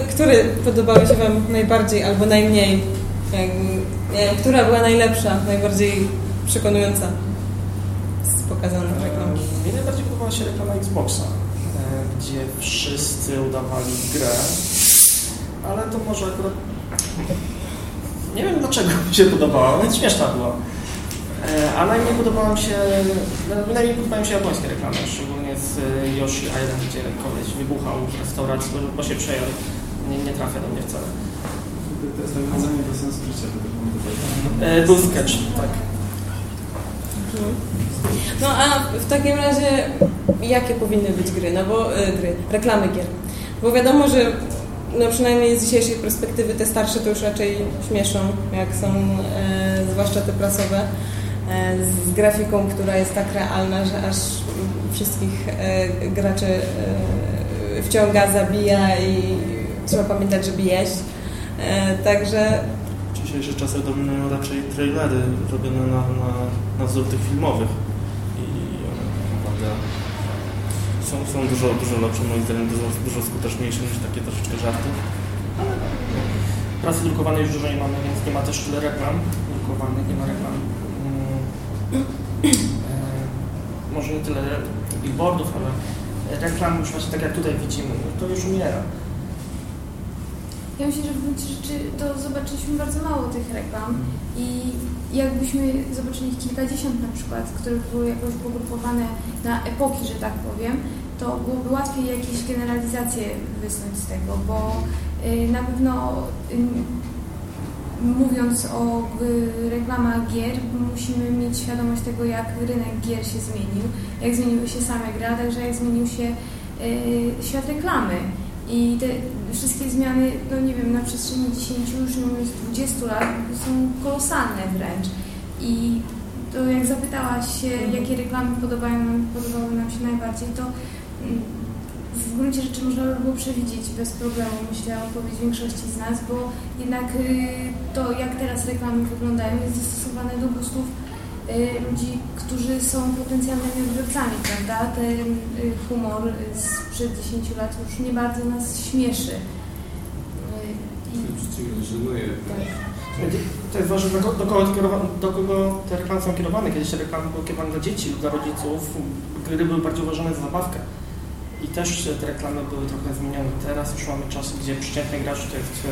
które podobały się Wam najbardziej albo najmniej? Nie wiem, która była najlepsza, najbardziej przekonująca z pokazanych reklam? Mnie najbardziej podobała się reklama Xboxa, e, gdzie wszyscy udawali grę, ale to może akurat... Nie wiem dlaczego mi się podobała, więc śmieszna była. E, a najmniej podobała mi się, najmniej podobały mi się japońskie reklamy, szczególnie z Yoshi Island, gdzie koleś wybuchał w restauracji, bo się przejął. Nie, nie trafia do mnie wcale. To jest nawiązanie do sensu życia, E, był sketch, tak. No a w takim razie jakie powinny być gry? No bo y, gry, reklamy gier. Bo wiadomo, że no przynajmniej z dzisiejszej perspektywy te starsze to już raczej śmieszą, jak są e, zwłaszcza te prasowe, e, z grafiką, która jest tak realna, że aż wszystkich e, graczy e, wciąga, zabija i trzeba pamiętać, żeby jeść. E, także dzisiejszych czasach dominują raczej trailery robione na, na, na wzór tych filmowych i one naprawdę są, są dużo, dużo lepsze, moim zdaniem dużo, dużo skuteczniejsze niż takie troszeczkę żarty. Ale pracy drukowanej już dużo nie mamy, więc nie ma też tyle reklam drukowanych, nie ma reklam. Mm, e, może nie tyle billboardów, ale reklam już właśnie tak jak tutaj widzimy, to już umiera. Ja myślę, że w gruncie rzeczy to zobaczyliśmy bardzo mało tych reklam i jakbyśmy zobaczyli kilkadziesiąt na przykład, które były jakoś pogrupowane na epoki, że tak powiem, to byłoby łatwiej jakieś generalizacje wysnuć z tego, bo y, na pewno y, mówiąc o y, reklamach gier, musimy mieć świadomość tego, jak rynek gier się zmienił, jak zmieniły się same gry, a także jak zmienił się świat reklamy. I te wszystkie zmiany, no nie wiem, na przestrzeni 10, już już 20 lat są kolosalne wręcz. I to jak zapytałaś się, jakie reklamy podobają nam, podobały nam się najbardziej, to mm, w gruncie rzeczy można by było przewidzieć bez problemu, myślę, odpowiedź większości z nas, bo jednak y, to, jak teraz reklamy wyglądają, jest dostosowane do gustów ludzi, którzy są potencjalnymi odbiorcami, prawda? Ten y, humor sprzed 10 lat już nie bardzo nas śmieszy. Y, I... Tak. To jest ważne, do, do, kogo, do kogo te reklamy są kierowane. Kiedyś te reklamy były kierowane dla dzieci lub dla rodziców. Gry były bardziej uważane za zabawkę. I też te reklamy były trochę zmienione. Teraz już mamy czasy, gdzie przeciętny gracz to jest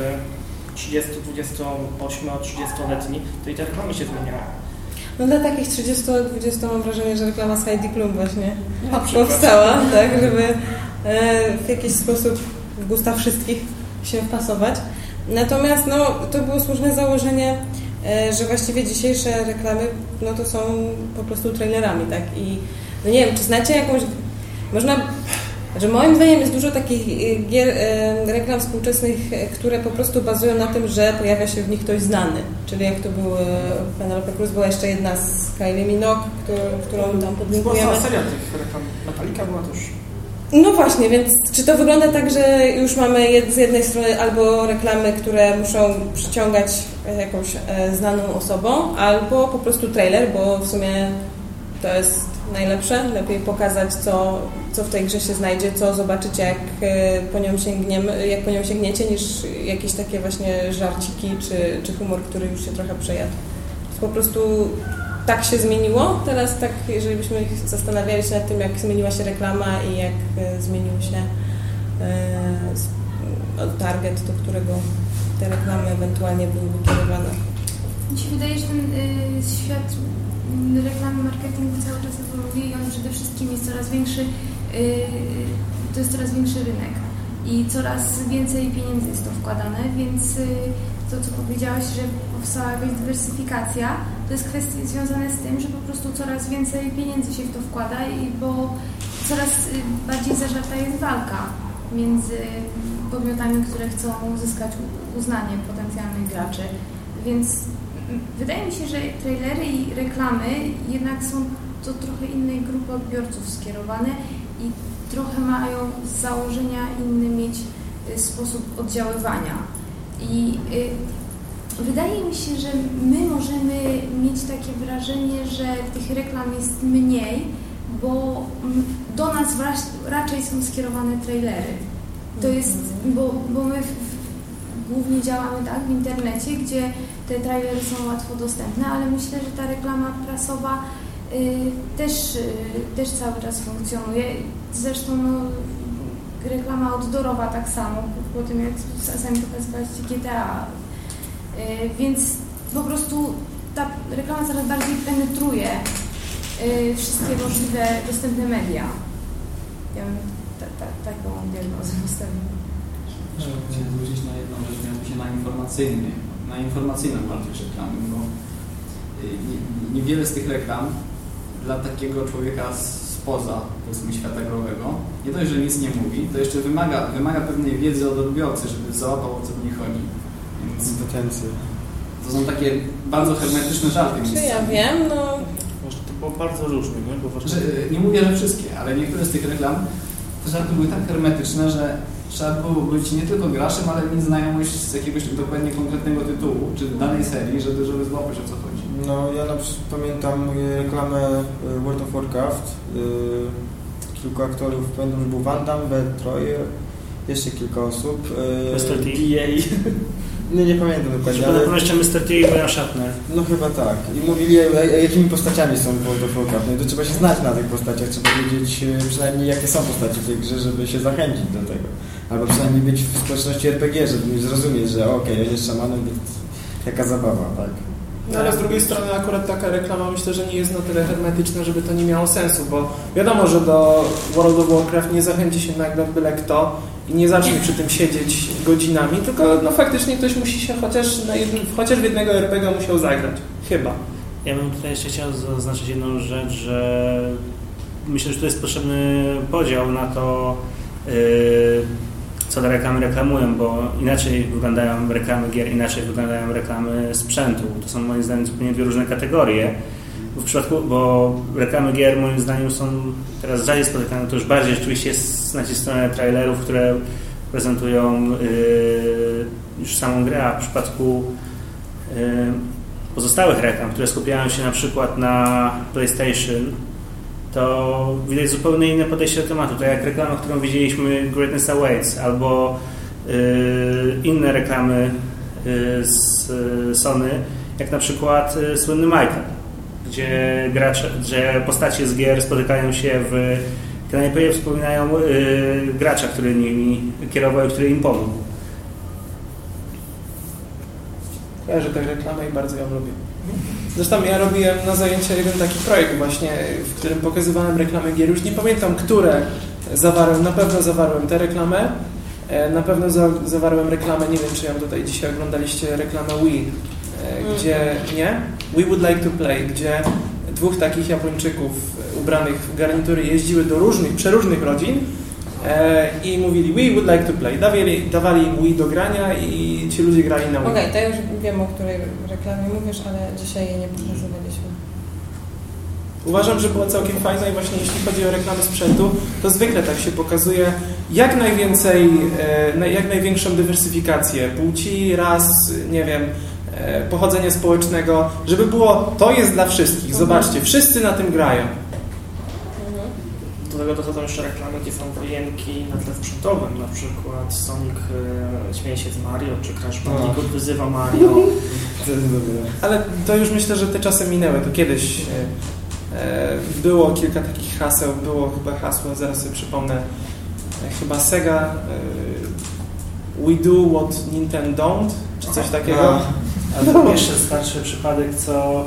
30, 28, 30-letni, to i te reklamy się zmieniają. No dla takich 30-20 mam wrażenie, że reklama z Heidi Klum właśnie no, powstała, tak, żeby e, w jakiś sposób w gusta wszystkich się wpasować. Natomiast no, to było słuszne założenie, e, że właściwie dzisiejsze reklamy no, to są po prostu trailerami, tak? I no nie wiem, czy znacie jakąś... Można że moim zdaniem jest dużo takich y, gier, y, reklam współczesnych, y, które po prostu bazują na tym, że pojawia się w nich ktoś znany. Czyli jak to było w Penelope Cruz, była jeszcze jedna z Kylie Minogue, którą tam podlinkujemy. Była seria tych reklam. Metallica była też. No właśnie, więc czy to wygląda tak, że już mamy z jednej strony albo reklamy, które muszą przyciągać jakąś e, znaną osobą, albo po prostu trailer, bo w sumie to jest najlepsze. Lepiej pokazać, co, co w tej grze się znajdzie, co zobaczycie, jak e, po nią jak po nią sięgniecie, niż jakieś takie właśnie żarciki czy, czy humor, który już się trochę przejadł. Po prostu tak się zmieniło. Teraz tak, jeżeli byśmy zastanawiali się nad tym, jak zmieniła się reklama i jak e, zmienił się e, target, do którego te reklamy ewentualnie były kierowane. Mi się wydaje, że ten świat reklamy marketingu cały czas ewoluuje i on przede wszystkim jest coraz większy, to jest coraz większy rynek i coraz więcej pieniędzy jest to wkładane, więc y, to, co powiedziałaś, że powstała jakaś dywersyfikacja, to jest kwestia związane z tym, że po prostu coraz więcej pieniędzy się w to wkłada i bo coraz y, bardziej zażarta jest walka między podmiotami, które chcą uzyskać uznanie potencjalnych graczy. Więc Wydaje mi się, że trailery i reklamy jednak są do trochę innej grupy odbiorców skierowane i trochę mają z założenia inny mieć y, sposób oddziaływania. I y, wydaje mi się, że my możemy mieć takie wrażenie, że tych reklam jest mniej, bo do nas raczej są skierowane trailery. To jest, bo, bo my głównie działamy tak w internecie, gdzie te trailery są łatwo dostępne, ale myślę, że ta reklama prasowa też, y, też cały czas funkcjonuje. Zresztą no, reklama outdoorowa tak samo, po, tym jak sami pokazywaliście GTA. Y, więc po prostu ta reklama coraz bardziej penetruje y, wszystkie możliwe dostępne media. Ja bym ta, ta, taką diagnozę postawiła. Chciałem zwrócić na jedną rzecz, mianowicie na informacyjny, na informacyjną wartość reklamy, bo y, nie- niewiele z tych reklam dla takiego człowieka spoza powiedzmy świata growego, nie dość, że nic nie mówi, to jeszcze wymaga, wymaga pewnej wiedzy od odbiorcy, żeby załapał o co w niej chodzi. Więc Kompetencje. to są takie bardzo hermetyczne żarty. Czy ja wiem, no Może to było bardzo różne, nie? Bo właśnie... Że, nie mówię, że wszystkie, ale niektóre z tych reklam, te żarty były tak hermetyczne, że trzeba było być nie tylko graczem, ale mieć znajomość z jakiegoś dokładnie konkretnego tytułu, czy danej serii, żeby, żeby złapać o co chodzi. No ja na przykład pamiętam reklamę y, World of Warcraft. y, Kilku aktorów, pamiętam, że był Van Damme, Bert Troyer, jeszcze kilka osób. y, Mr. T. DA. Nie, nie pamiętam dokładnie, Na ale pewno jeszcze Mr. T i William Shatner. no chyba tak. I mówili, jakimi postaciami są w World of Warcraft. No i to trzeba się znać na tych postaciach, trzeba wiedzieć e, przynajmniej jakie są postacie w tej grze, żeby się zachęcić do tego. Albo przynajmniej być w społeczności RPG, żeby zrozumieć, że okej, on jest szamanem, więc jaka zabawa, tak. No ale z drugiej strony akurat taka reklama myślę, że nie jest na tyle hermetyczna, żeby to nie miało sensu, bo wiadomo, że do World of Warcraft nie zachęci się nagle byle kto i nie zacznie przy tym siedzieć godzinami, tylko no faktycznie ktoś musi się chociaż, na chociaż w jednego RPG musiał zagrać. Chyba. Ja bym tutaj jeszcze chciał zaznaczyć jedną rzecz, że myślę, że tu jest potrzebny podział na to, yy, co te reklamy reklamują, bo inaczej wyglądają reklamy gier, inaczej wyglądają reklamy sprzętu. To są moim zdaniem zupełnie dwie różne kategorie. W przypadku, bo reklamy gier moim zdaniem są teraz rzadziej spotykane, to już bardziej rzeczywiście jest na stronę trailerów, które prezentują yy, już samą grę, a w przypadku yy, pozostałych reklam, które skupiają się na przykład na PlayStation, to widać zupełnie inne podejście do tematu. To jak reklama, którą widzieliśmy Greatness Awaits, albo yy, inne reklamy yy, z yy, Sony, jak na przykład yy, słynny Michael, gdzie, gracze, gdzie postacie z gier spotykają się w kanapie i wspominają yy, gracza, który nimi kierował i który im pomógł. Kojarzę tę reklamę i bardzo ją lubię. Zresztą ja robiłem na zajęcia jeden taki projekt właśnie, w którym pokazywałem reklamy gier. Już nie pamiętam, które zawarłem. Na pewno zawarłem tę reklamę. E, Na pewno za, zawarłem reklamę, nie wiem czy ją tutaj dzisiaj oglądaliście, reklamę Wii, e, gdzie, nie? We Would Like to Play, gdzie dwóch takich Japończyków ubranych w garnitury jeździły do różnych, przeróżnych rodzin i mówili We Would Like to Play. Dawali, dawali im Wii do grania i ci ludzie grali na Wii. okej, to już wiem, o której reklamie mówisz, ale dzisiaj jej nie pokazywaliśmy. Uważam, że była całkiem fajna i właśnie jeśli chodzi o reklamy sprzętu, to zwykle tak się pokazuje jak najwięcej, e, jak największą dywersyfikację płci, ras, nie wiem, e, pochodzenia społecznego, żeby było, to jest dla wszystkich, zobaczcie, wszyscy na tym grają. Do tego dochodzą jeszcze reklamy, gdzie są wojenki na tle sprzętowym, na przykład Sonic e, śmieje się z Mario, czy Crash Bandicoot wyzywa Mario. Ale to już myślę, że te czasy minęły. To kiedyś e, e, było kilka takich haseł. Było chyba hasło, zaraz sobie przypomnę. E, chyba Sega e, We do what Nintendo don't, czy coś takiego. A to jeszcze starszy przypadek, co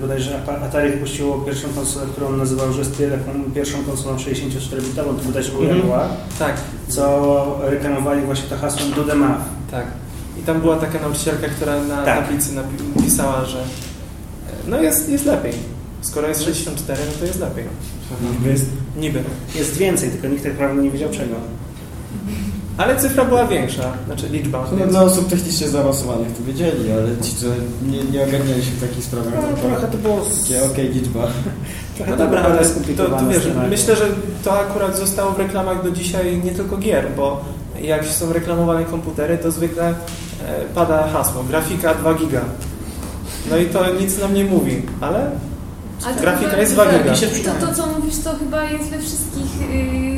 bodajże Apa- Atari wypuściło pierwszą konsolę, którą nazywał, że jest taką pierwszą konsolą 64-bitową, to bodajże był Mhm. Jaguar, Tak, co reklamowali właśnie to hasłem Do the Math. tak. I tam była taka nauczycielka, która na Tak. tablicy napi- napisała, że e, no jest, jest lepiej. Skoro jest 64, no to jest lepiej. Jest, Niby. jest więcej, tylko nikt tak naprawdę nie wiedział czego. Ale cyfra była większa, znaczy liczba. No, więc- dla osób technicznie zaawansowanych to wiedzieli, ale ci, co nie, nie ogarniali się w takich sprawach, No, no, trochę to było... okej, liczba. Trochę No to dobra, ale to, to wiesz, myślę, że to akurat zostało w reklamach do dzisiaj nie tylko gier, bo jak są reklamowane komputery, to zwykle e, pada hasło grafika 2 giga. No i to nic nam nie mówi, ale Ale to grafika jest 2 giga. To, to, co mówisz, to chyba jest we wszystkich yy,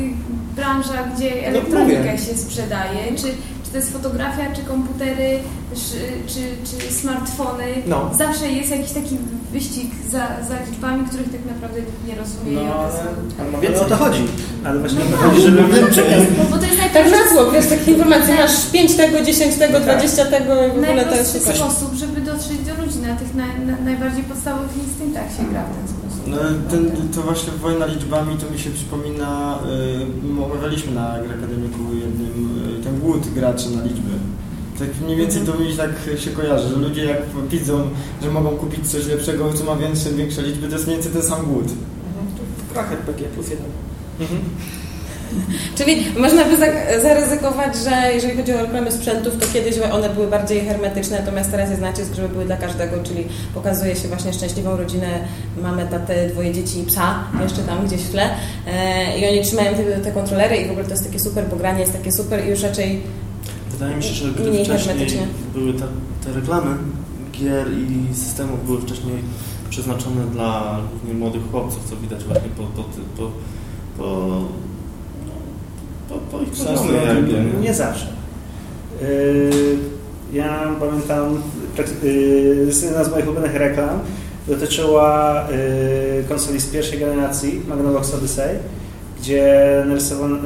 branża, gdzie No, elektronika mówię. się sprzedaje, czy, czy to jest fotografia, czy komputery, czy, czy, czy smartfony. No. Zawsze jest jakiś taki wyścig za, za liczbami, których tak naprawdę nikt nie rozumie. No. Ale więcej. o to chodzi. Ale właśnie No chodzi, tak. żeby... Bo to jest Tak na słów, wiesz, takie informacje, masz 5 tego, 10 tego, No tak. 20 tego i w ogóle to jest sposób, żeby dotrzeć do ludzi na tych na, na, najbardziej podstawowych instynktach się gra w ten sposób. No, ten, to właśnie wojna liczbami to mi się przypomina, y, omawialiśmy na Akademiku jednym, y, ten głód graczy na liczby. Tak mniej więcej to mi tak się kojarzy, że ludzie jak widzą, że mogą kupić coś lepszego, co ma większe, większe liczby, to jest mniej więcej ten sam głód. Krach RPG plus jeden. Czyli można by za- zaryzykować, że jeżeli chodzi o reklamy sprzętów, to kiedyś one były bardziej hermetyczne, natomiast teraz jest nacisk, żeby były dla każdego, czyli pokazuje się właśnie szczęśliwą rodzinę, mamę, tatę, dwoje dzieci i psa, jeszcze tam gdzieś w tle e, i oni trzymają te, te kontrolery i w ogóle to jest takie super, bo granie jest takie super i już raczej Wydaje mi się, że gdy wcześniej były te, te reklamy gier i systemów były wcześniej przeznaczone dla głównie młodych chłopców, co widać właśnie po, po, po, po, po, po ich jakby, nie? Nie zawsze. Yy, ja pamiętam, prak- yy, jedna z moich ulubionych reklam dotyczyła yy, konsoli z pierwszej generacji, Magnavox Odyssey, gdzie, narysowane,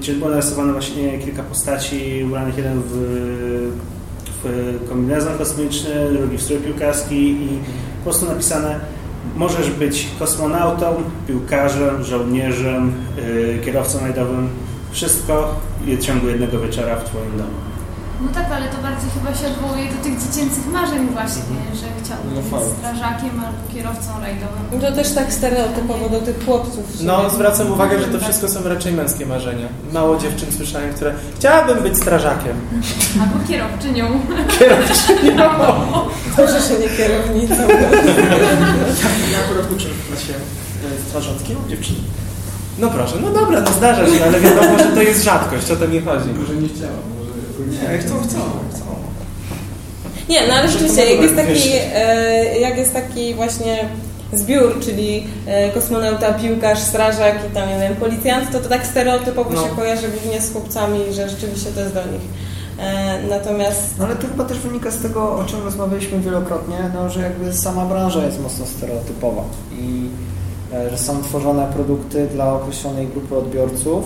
gdzie było narysowane właśnie kilka postaci ubranych jeden w, w kombinezon kosmiczny, drugi w strój piłkarski i po prostu napisane możesz być kosmonautą, piłkarzem, żołnierzem, kierowcą rajdowym, wszystko w ciągu jednego wieczora w Twoim domu. No tak, ale to bardziej chyba się odwołuje do tych dziecięcych marzeń właśnie, że chciałbym No być strażakiem albo kierowcą rajdowym. to też tak stereotypowo do tych chłopców. No, zwracam uwagę, że to wszystko są raczej męskie marzenia. Mało dziewczyn słyszałem, które chciałabym być strażakiem. Albo kierowczynią. Dobrze, że nie kierownicą. Ja akurat uczę w klasie e, dziewczyny. No proszę, no dobra, no zdarza się, ale wiadomo, że to jest rzadkość, o to mi chodzi. Może nie chciałam, może... Nie, chcą, chcą, chcą. Nie, no ale rzeczywiście, jak jest taki, e, jak jest taki właśnie zbiór, czyli e, kosmonauta, piłkarz, strażak i tam, nie wiem, policjant, to to tak stereotypowo No. się kojarzy głównie z chłopcami, że rzeczywiście to jest do nich. E, natomiast No ale to chyba też wynika z tego, o czym rozmawialiśmy wielokrotnie, no, że jakby sama branża jest mocno stereotypowa i że są tworzone produkty dla określonej grupy odbiorców,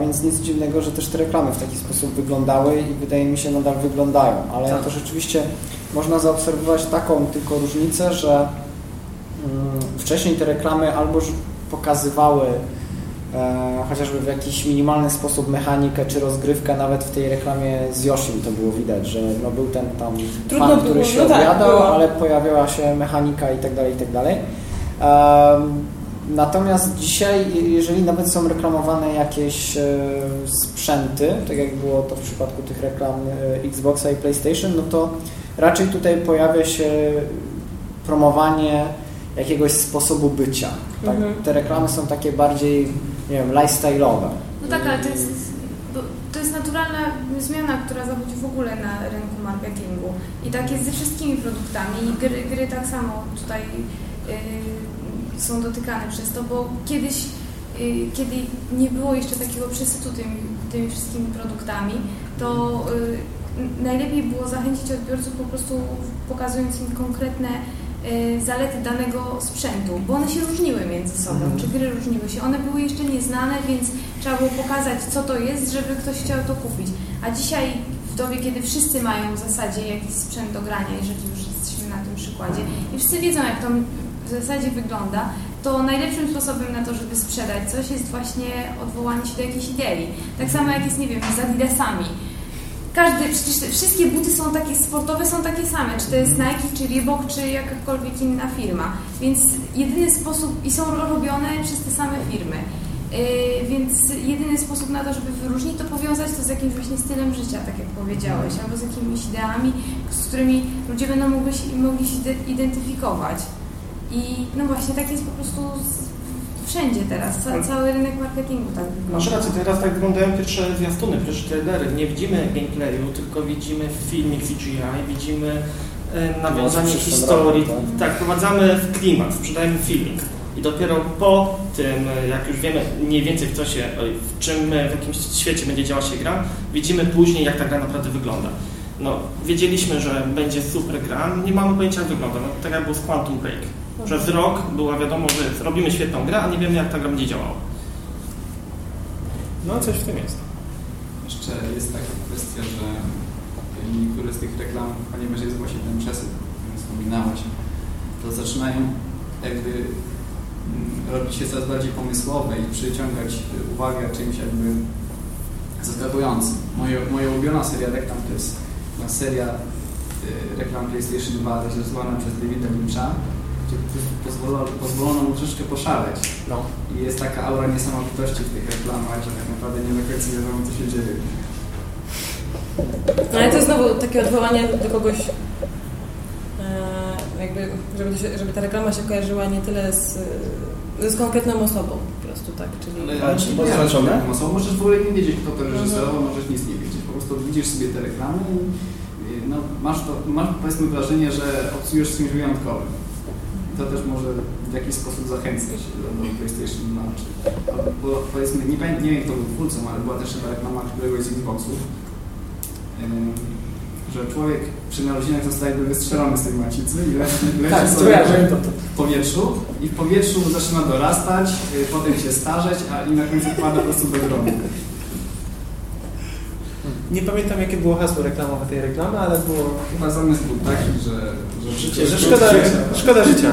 więc nic dziwnego, że też te reklamy w taki sposób wyglądały i wydaje mi się nadal wyglądają, ale Tak. to rzeczywiście można zaobserwować taką tylko różnicę, że mm, wcześniej te reklamy albo pokazywały e, chociażby w jakiś minimalny sposób mechanikę czy rozgrywkę, nawet w tej reklamie z Yoshim to było widać, że no był ten tam Trudno fan, było, który się no tak, było. ale pojawiała się mechanika i tak dalej, i tak dalej. Natomiast dzisiaj, je- jeżeli nawet są reklamowane jakieś e, sprzęty, tak jak było to w przypadku tych reklam e, Xboxa i PlayStation, no to raczej tutaj pojawia się promowanie jakiegoś sposobu bycia. Tak? Mhm. Te reklamy są takie bardziej, nie wiem, lifestyle'owe. No tak, ale to jest, to jest naturalna zmiana, która zachodzi w ogóle na rynku marketingu. I tak jest ze wszystkimi produktami. I gry, gry tak samo tutaj są dotykane przez to, bo kiedyś, y, kiedy nie było jeszcze takiego przesytu tymi, tymi wszystkimi produktami, to y, najlepiej było zachęcić odbiorców po prostu pokazując im konkretne y, zalety danego sprzętu, bo one się różniły między sobą, czy gry różniły się. One były jeszcze nieznane, więc trzeba było pokazać, co to jest, żeby ktoś chciał to kupić. A dzisiaj, w dobie, kiedy wszyscy mają w zasadzie jakiś sprzęt do grania, jeżeli już jesteśmy na tym przykładzie, i wszyscy wiedzą, jak to zasadzie wygląda, to najlepszym sposobem na to, żeby sprzedać coś, jest właśnie odwołanie się do jakiejś idei. Tak samo jak jest, nie wiem, z Adidasami. Każdy, przecież te wszystkie buty są takie sportowe, są takie same, czy to jest Nike, czy Reebok, czy jakakolwiek inna firma. Więc jedyny sposób, i są robione przez te same firmy. Yy, więc jedyny sposób na to, żeby wyróżnić, to powiązać to z jakimś właśnie stylem życia, tak jak powiedziałeś, albo z jakimiś ideami, z którymi ludzie będą mogli się, mogli się ide- identyfikować. I no właśnie tak jest po prostu z, wszędzie teraz, ca, cały rynek marketingu tak wygląda. Masz rację, teraz tak wyglądają pierwsze zwiastuny, pierwsze trailery. Nie widzimy gameplayu, tylko widzimy filmik CGI, widzimy e, nawiązanie No, historii. roku, Tak, wprowadzamy w klimat, sprzedajemy filmik. I dopiero po tym, jak już wiemy mniej więcej w co się, w czym, w jakim świecie będzie działać się gra, widzimy później, jak ta gra naprawdę wygląda. No, wiedzieliśmy, że będzie super gra, nie mamy pojęcia jak wygląda. No, tak jak było z Quantum Break. Przez rok była wiadomo, że robimy świetną grę, a nie wiemy jak ta gra będzie działała. No, coś w tym jest. Jeszcze jest taka kwestia, że niektóre z tych reklam, ponieważ jest właśnie ten przesył, o którym wspominałeś, to zaczynają jakby mm, robić się coraz bardziej pomysłowe i przyciągać uwagę czymś jakby zaskakującym. Moje, moja ulubiona seria reklam to jest ta seria y, reklam PlayStation 2 zrealizowana przez Davida Lyncha, gdzie pozwolono, pozwolono mu troszeczkę poszaleć. No. I jest taka aura niesamowitości w tych reklamach, że tak naprawdę nie do końca wiadomo, co się dzieje. No ale to znowu takie odwołanie do kogoś, e, jakby, żeby, się, żeby ta reklama się kojarzyła nie tyle z, z konkretną osobą po prostu, tak? Czyli Ale czy nie to wiem, zaznaczone? czy osobą możesz w ogóle nie wiedzieć, kto to reżyserował, możesz nic nie wiedzieć. Po prostu widzisz sobie te reklamy i i, no, masz, to, masz powiedzmy wrażenie, że obsługujesz z kimś wyjątkowym. To też może w jakiś sposób zachęcać do, do PlayStation 2. Czy, bo powiedzmy, nie, nie wiem kto był twórcą, ale była też chyba reklama któregoś z Xboxów, że człowiek przy narodzinach zostaje wystrzelony z tej macicy i leci, leci Tak, sobie w powietrzu i w powietrzu zaczyna dorastać, y, potem się starzeć, a i na końcu pada po prostu do grobu. Nie pamiętam, jakie było hasło reklamowe tej reklamy, ale było... Chyba zamysł był taki, że, że życie Że szkoda, szkoda życia.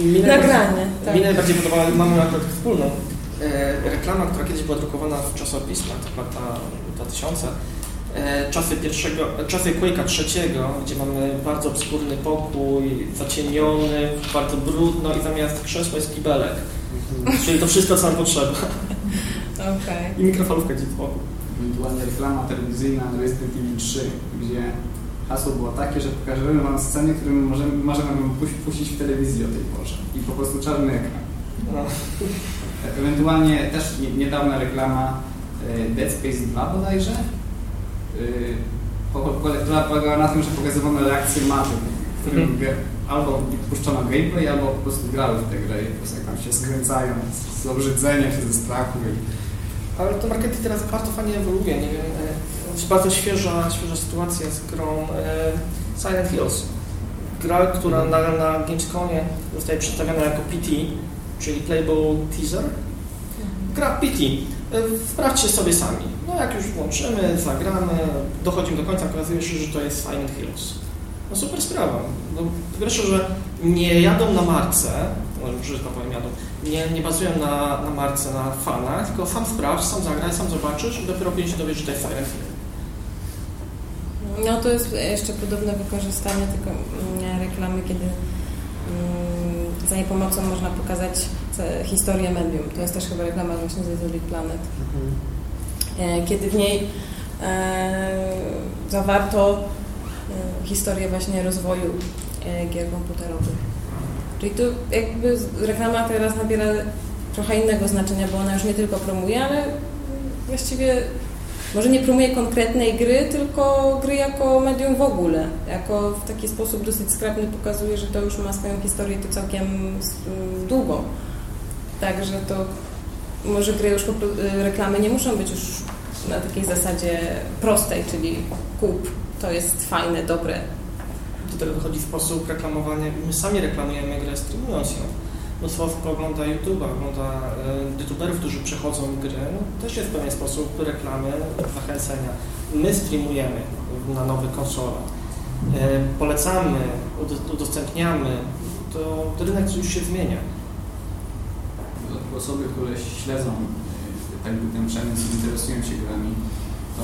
Mi nagranie. Tak. Mi najbardziej podobała, mamy akurat wspólną, e, reklama, która kiedyś była drukowana w czasopismach, to lata 2000. E, czasy pierwszego, czasy Quake'a trzeciego, gdzie mamy bardzo obskurny pokój, zacieniony, bardzo brudno i zamiast krzesła jest kibelek. Czyli to wszystko, co nam potrzeba. Okej. I mikrofalówka gdzieś z boku. Ewentualnie reklama telewizyjna Resident Evil 3, gdzie hasło było takie, że pokażemy Wam sceny, które możemy, możemy Wam puś- puścić w telewizji o tej porze. I po prostu czarny ekran. No. Ewentualnie też nie- niedawna reklama e, Dead Space 2 bodajże, po- która polegała na tym, że pokazywano reakcję mapy, w którym Mhm. albo puszczono gameplay, albo po prostu grały w tę grę i po prostu jak tam się skręcają z, obrzydzenia czy ze strachu. I, Ale to marketing teraz bardzo fajnie ewoluuje. Nie wiem, e, jest bardzo świeża, świeża sytuacja z grą e, Silent Hills. Gra, która na, na Gamescomie zostaje przedstawiona jako PT, czyli Playable Teaser. Gra PT. E, Sprawdźcie sobie sami. No jak już włączymy, zagramy, dochodzimy do końca, okazuje się, że to jest Silent Hills. No super sprawa. No, pierwsze, że nie jadą na marce, no, że tak powiem jadą, nie, nie bazują na, na marce, na fanach, tylko sam sprawdź, sam zagraj, sam zobaczysz i dopiero później się dowiesz, że to jest Silent Hill. No to jest jeszcze podobne wykorzystanie tylko mm, reklamy, kiedy mm, za jej pomocą można pokazać historię medium. To jest też chyba reklama właśnie ze Zodic Planet. E, Kiedy w niej e, zawarto e, historię właśnie rozwoju gier komputerowych. Czyli tu jakby reklama teraz nabiera trochę innego znaczenia, bo ona już nie tylko promuje, ale mm, właściwie może nie promuje konkretnej gry, tylko gry jako medium w ogóle. Jako w taki sposób dosyć skrapny pokazuje, że to już ma swoją historię to całkiem s- m, długo. Także to może gry już y, reklamy nie muszą być już na takiej zasadzie prostej, czyli kup, to jest fajne, dobre. Do tego dochodzi sposób reklamowania. My sami reklamujemy grę streamując ją. Mnóstwo ogląda YouTube'a, ogląda e, youtuberów, którzy przechodzą gry. No, też jest pewien sposób reklamy, zachęcenia. My streamujemy na nowych konsolach. E, polecamy, ud- udostępniamy. To, rynek już się zmienia. osoby, które śledzą y, tak ten przemysł, interesują się grami, to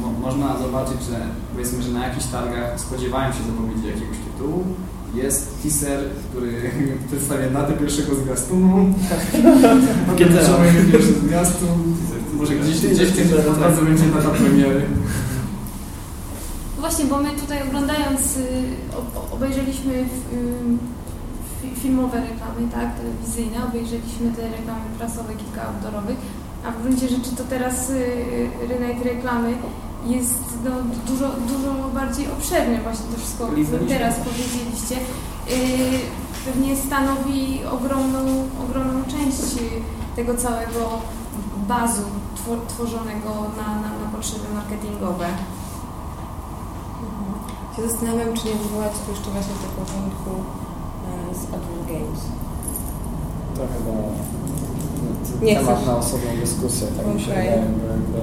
mo można zobaczyć, że powiedzmy, że na jakichś targach spodziewają się zapowiedzi jakiegoś tytułu. Jest teaser, który przedstawia datę pierwszego zwiastunu. GTA. zaczynamy pierwszy zwiastun. Może gdzieś, gdzieś kiedyś naprawdę będzie data premiery. Właśnie, bo my tutaj oglądając, y, obejrzeliśmy fi- filmowe reklamy, tak, telewizyjne, obejrzeliśmy te reklamy prasowe, kilka outdoorowych, a w gruncie rzeczy to teraz y, rynek reklamy jest no, dużo, dużo bardziej obszerny, właśnie to wszystko, co teraz powiedzieliście. Y, pewnie stanowi ogromną, ogromną część tego całego bazu twor- tworzonego na, na, na potrzeby marketingowe. Się zastanawiam, czy nie wywołać tu jeszcze właśnie tego wątku e, z Adult Games. To chyba Nie temat chcesz? na osobną dyskusję, tak mi się wydaje. Bo jakby,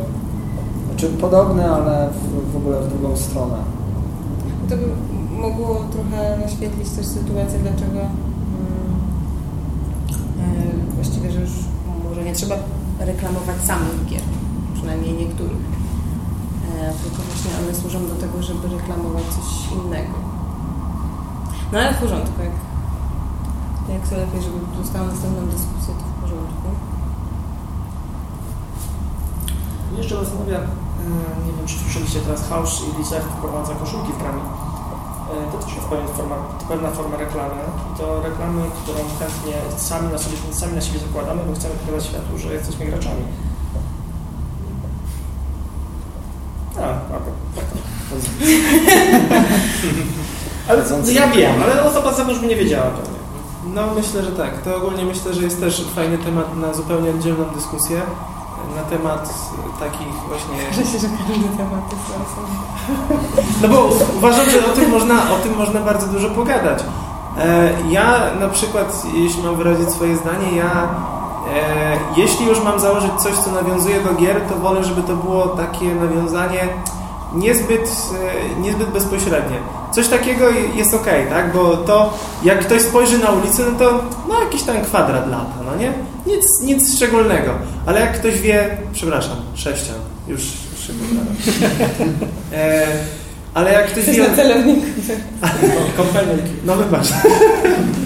znaczy podobne, ale w, w ogóle w drugą stronę. To by mogło trochę naświetlić też sytuację, dlaczego mm, e, właściwie, że już może nie trzeba reklamować samych gier, przynajmniej niektórych. E, tylko właśnie one służą do tego, żeby reklamować coś innego. No ale w porządku, jak, jak co lepiej, żeby została następną dyskusję, to w porządku. Mnie jeszcze zastanawia, e, nie wiem czy słyszeliście teraz, House i Lizard wprowadza koszulki w grami. E, To też jest pewna forma, pewna forma reklamy i to reklamy, którą chętnie sami na, sobie, sami na siebie zakładamy, bo chcemy pokazać światu, że jesteśmy graczami. A, a. Ale Chodzący- ja wiem, ale osoba z zewnątrz by nie wiedziała pewnie. No myślę, że tak. To ogólnie myślę, że jest też fajny temat na zupełnie oddzielną dyskusję. Na temat takich właśnie... Że się, że każdy temat jest osobny. No bo uważam, że o tym można, o tym można bardzo dużo pogadać. E, ja na przykład, jeśli mam wyrazić swoje zdanie, ja e, jeśli już mam założyć coś, co nawiązuje do gier, to wolę, żeby to było takie nawiązanie niezbyt, e, niezbyt bezpośrednie. Coś takiego jest ok, tak? Bo to, jak ktoś spojrzy na ulicę, no to no jakiś tam kwadrat lata, no nie? Nic, nic szczególnego. Ale jak ktoś wie, przepraszam, sześcian, już szczególnego. E, ale jak ktoś Coś wie... na celowniku. Kopernik. No wybacz.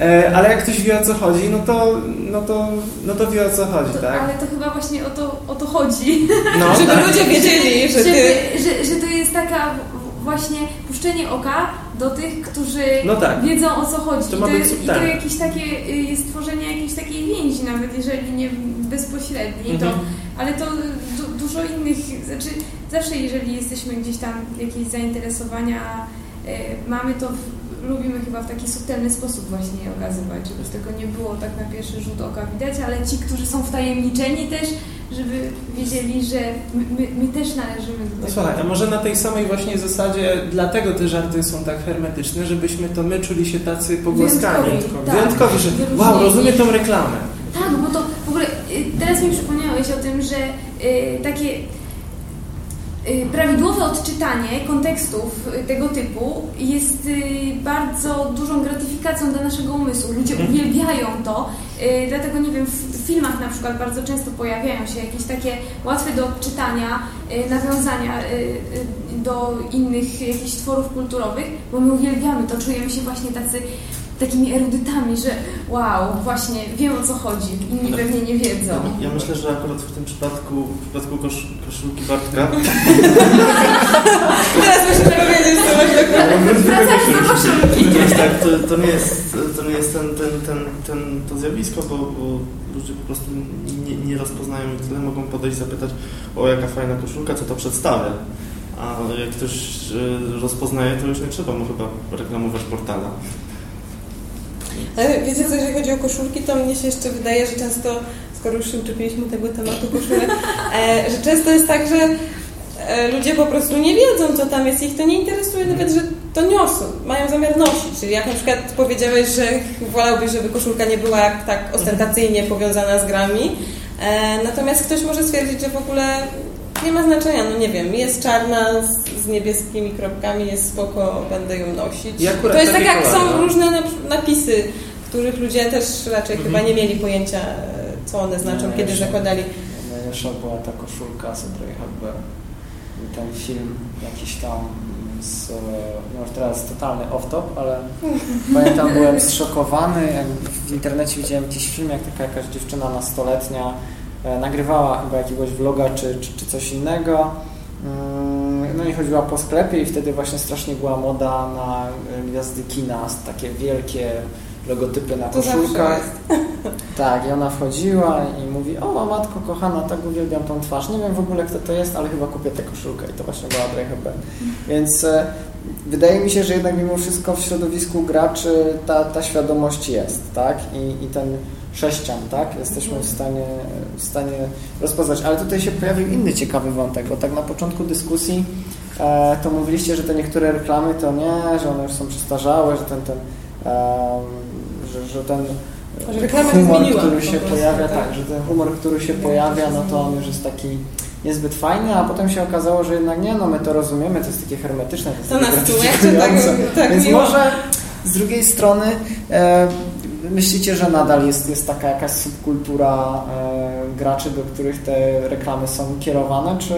E, ale jak ktoś wie o co chodzi, no to, no to, no to wie o co chodzi, To, tak? Ale to chyba właśnie o to, o to chodzi. No, Żeby tak. ludzie wiedzieli, że ty... Żeby, że, że to jest taka właśnie puszczenie oka do tych, którzy No tak. wiedzą o co chodzi. To I ma to, być jest, I to jakieś takie y, jest tworzenie jakiejś takiej więzi, nawet jeżeli nie bezpośredniej, Mhm. to, ale to du, dużo innych, znaczy zawsze jeżeli jesteśmy gdzieś tam jakieś zainteresowania y, mamy, to w, lubimy chyba w taki subtelny sposób właśnie je okazywać, żeby tego nie było tak na pierwszy rzut oka widać, ale ci, którzy są wtajemniczeni też, żeby wiedzieli, że my, my, my też należymy do No tego. słuchaj, a może na tej samej właśnie zasadzie, dlatego te żarty są tak hermetyczne, żebyśmy to my czuli się tacy pogłaskani. Wyjątkowi, tak. Wyjątkowi, że wow, rozumiem tą reklamę. Tak, bo to w ogóle y, teraz mi przypomniałeś o tym, że y, takie prawidłowe odczytanie kontekstów y, tego typu jest y, bardzo dużą gratyfikacją dla naszego umysłu. Ludzie Mhm. uwielbiają to, y, dlatego nie wiem, w filmach na przykład bardzo często pojawiają się jakieś takie łatwe do odczytania y, nawiązania y, y, do innych jakichś tworów kulturowych, bo my uwielbiamy to, czujemy się właśnie tacy takimi erudytami, że wow, właśnie wiem o co chodzi, inni No. pewnie nie wiedzą. Ja myślę, że akurat w tym przypadku, w przypadku kosz, koszulki Bartka, Teraz muszę powiedzieć, co masz dokładnie. Wracając do koszulki. tak, to, to nie jest, to nie jest ten, ten, ten, ten, to zjawisko, bo, bo ludzie po prostu nie, nie rozpoznają i tyle mogą podejść zapytać, o jaka fajna koszulka, co to przedstawia. A jak ktoś e, rozpoznaje, to już nie trzeba mu chyba reklamować portala. Ale wiecie co, jeżeli chodzi o koszulki, to mnie się jeszcze wydaje, że często, skoro już się uczepiliśmy tego tematu koszulek, e, że często jest tak, że e, ludzie po prostu nie wiedzą, co tam jest, ich to nie interesuje nawet, że to niosą, mają zamiar nosić. Czyli jak na przykład powiedziałeś, że wolałbyś, żeby koszulka nie była tak ostentacyjnie powiązana z grami, e, natomiast ktoś może stwierdzić, że w ogóle nie ma znaczenia, no nie wiem, jest czarna z, z niebieskimi kropkami, jest spoko, będę ją nosić. Akurat To jest tak jak kolor, są no. różne nap- napisy, których ludzie też raczej chyba nie mieli pojęcia, e, co one znaczą, kiedy jeszcze. zakładali. Najlepsza była ta koszulka z Audrey Hepburn. I ten film jakiś tam z... No już teraz totalny off-top, ale pamiętam, byłem zszokowany. Jak w internecie widziałem jakiś film, jak taka jakaś dziewczyna nastoletnia e, nagrywała chyba jakiegoś vloga czy, czy, czy coś innego. Mm, No i chodziła po sklepie i wtedy właśnie strasznie była moda na e, gwiazdy kina, takie wielkie logotypy na koszulkach. Tak, i ona wchodziła i mówi, o matko kochana, tak uwielbiam tą twarz. Nie wiem w ogóle kto to jest, ale chyba kupię tę koszulkę i to właśnie była Audrey Hepburn. Więc e, wydaje mi się, że jednak mimo wszystko w środowisku graczy ta, ta świadomość jest, tak? I, i ten sześcian, tak? Jesteśmy w stanie, w stanie rozpoznać. Ale tutaj się pojawił inny ciekawy wątek, bo tak na początku dyskusji e, to mówiliście, że te niektóre reklamy to nie, że one już są przestarzałe, że ten, ten em, że, że ten reklama humor, zmieniła który się prostu, pojawia, tak. tak, że ten humor, który się pojawia, no to on już jest taki niezbyt fajny, a potem się okazało, że jednak nie, no my to rozumiemy, to jest takie hermetyczne, to jest To nas tłumaczy tak, tak Więc miło. może z drugiej strony e, myślicie, że nadal jest, jest taka jakaś subkultura e, graczy, do których te reklamy są kierowane, czy,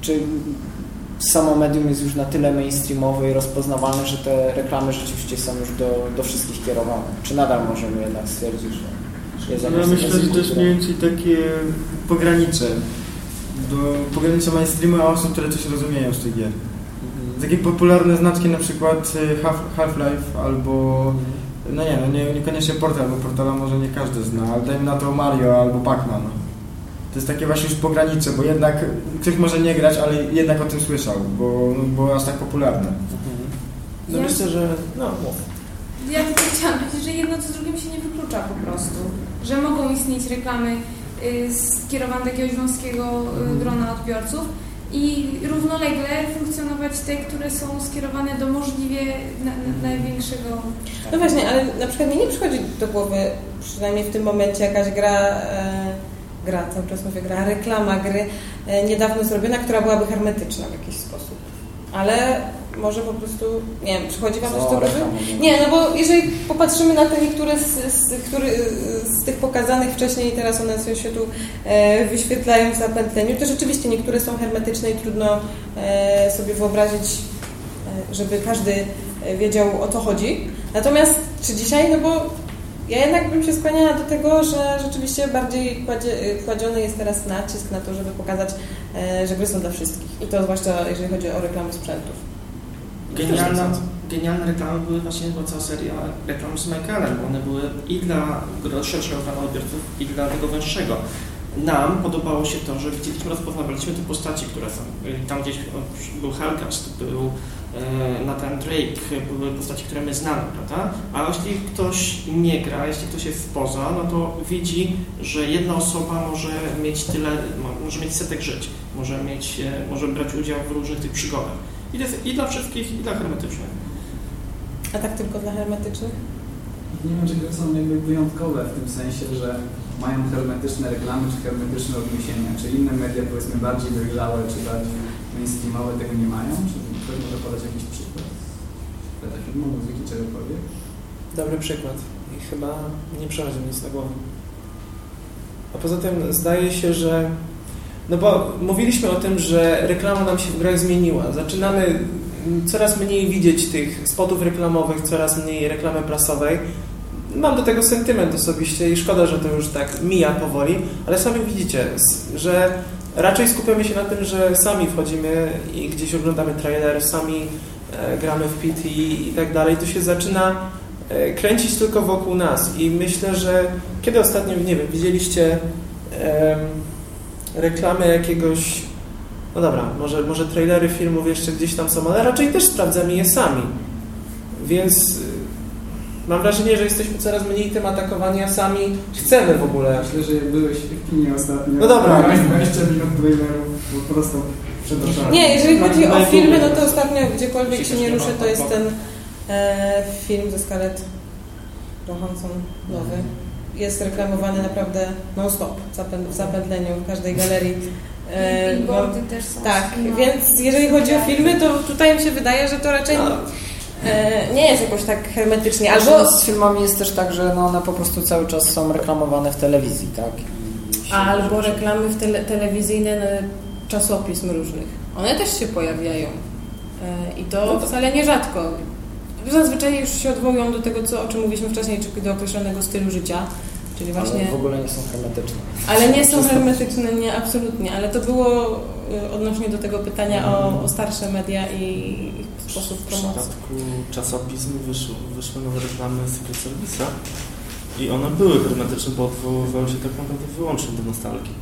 czy samo medium jest już na tyle mainstreamowe i rozpoznawalne, że te reklamy rzeczywiście są już do, do wszystkich kierowane? Czy nadal możemy jednak stwierdzić, że jest ja myślę, że to jest mniej więcej takie pogranicze. Do pogranicza mainstreamu, a osób, które coś rozumieją z tych gier. Takie popularne znaczki na przykład Half- Half-Life albo no nie, no nie, niekoniecznie Portal, bo Portala może nie każdy zna, ale dajmy na to Mario albo Pac-Man. To jest takie właśnie już pogranicze, bo jednak ktoś może nie grać, ale jednak o tym słyszał, bo no, było aż tak popularne. No Ja- myślę, że... No, mów. Ja tylko chciałam powiedzieć, że jedno z drugim się nie wyklucza po prostu. Że mogą istnieć reklamy y, skierowane do jakiegoś wąskiego y, grona odbiorców i równolegle funkcjonować te, które są skierowane do możliwie na, na, największego... No właśnie, ale na przykład mi nie przychodzi do głowy, przynajmniej w tym momencie, jakaś gra, e, gra, cały czas mówię gra, reklama gry e, niedawno zrobiona, która byłaby hermetyczna w jakiś sposób. Ale może po prostu, nie wiem, przychodzi Wam coś do głowy? reklamy? Nie, no bo jeżeli popatrzymy na te niektóre z, z, który, z tych pokazanych wcześniej i teraz one się tu e, wyświetlają w zapętleniu, to rzeczywiście niektóre są hermetyczne i trudno e, sobie wyobrazić, e, żeby każdy e, wiedział o co chodzi. Natomiast czy dzisiaj, no bo ja jednak bym się skłaniała do tego, że rzeczywiście bardziej kładzie, e, kładziony jest teraz nacisk na to, żeby pokazać, e, że gry są dla wszystkich. I to zwłaszcza jeżeli chodzi o reklamę sprzętów. Genialna, genialne reklamy były właśnie była cała seria reklam z Michaelem. One były i dla szerszego grona odbiorców, i dla tego węższego. Nam podobało się to, że widzieliśmy, rozpoznawaliśmy te postaci, które są. Tam gdzieś był Hellcast, był e, Nathan Drake, były postaci, które my znamy, prawda? A jeśli ktoś nie gra, jeśli ktoś jest spoza, no to widzi, że jedna osoba może mieć tyle, mo- może mieć setek żyć, może mieć, e, może brać udział w różnych tych przygodach. I, to jest i dla wszystkich, i dla hermetycznych. A tak tylko dla hermetycznych? Nie wiem, czy gry są jakby wyjątkowe w tym sensie, że mają hermetyczne reklamy czy hermetyczne odniesienia. Czy inne media, powiedzmy, bardziej dojrzałe czy bardziej mainstreamowe tego nie mają? Czy ktoś może podać jakiś przykład? Świata filmu, muzyki, czegokolwiek? Dobry przykład. I chyba nie przychodzi mi nic na głowę. A poza tym zdaje się, że... No bo mówiliśmy o tym, że reklama nam się w grach zmieniła. Zaczynamy coraz mniej widzieć tych spotów reklamowych, coraz mniej reklamy prasowej. Mam do tego sentyment osobiście i szkoda, że to już tak mija powoli, ale sami widzicie, że raczej skupiamy się na tym, że sami wchodzimy i gdzieś oglądamy trailer, sami e, gramy w PT i tak dalej. To się zaczyna e, kręcić tylko wokół nas i myślę, że kiedy ostatnio, nie wiem, widzieliście reklamę jakiegoś no dobra, może, może trailery filmów jeszcze gdzieś tam są, ale raczej też sprawdzamy je sami. Więc y, mam wrażenie, że jesteśmy coraz mniej tym atakowani, a sami chcemy w ogóle. Myślę, że byłeś w kinie ostatnio. No dobra. miałeś 20 minut trailerów po prostu przedoszczone. Nie, jeżeli chodzi o filmy, no to ostatnio gdziekolwiek się nie ruszę, to jest ten e, film ze Scarlett Johansson nowy. Jest reklamowany naprawdę non-stop w zapę- w zapętleniu w każdej galerii. E, I bo- billboardy też są. tak, no. więc jeżeli chodzi o filmy, to tutaj mi się wydaje, że to raczej No. e, nie jest jakoś tak hermetycznie. Albo Albo, z filmami jest też tak, że no one po prostu cały czas są reklamowane w telewizji, tak? Albo reklamy w tele, telewizyjne na czasopism różnych. One też się pojawiają. E, I to wcale nierzadko. Zazwyczaj już się odwołują do tego, co, o czym mówiliśmy wcześniej, czyli do określonego stylu życia. Czyli właśnie... Ale w ogóle nie są hermetyczne. Ale nie są hermetyczne, nie, absolutnie. Ale to było y, odnośnie do tego pytania o, o starsze media i ich sposób W promocji. przypadku czasopism wyszły, wyszły nowe reklamy Secret Service'a i one były hermetyczne, bo odwoływały się tak naprawdę wyłącznie do nostalgii.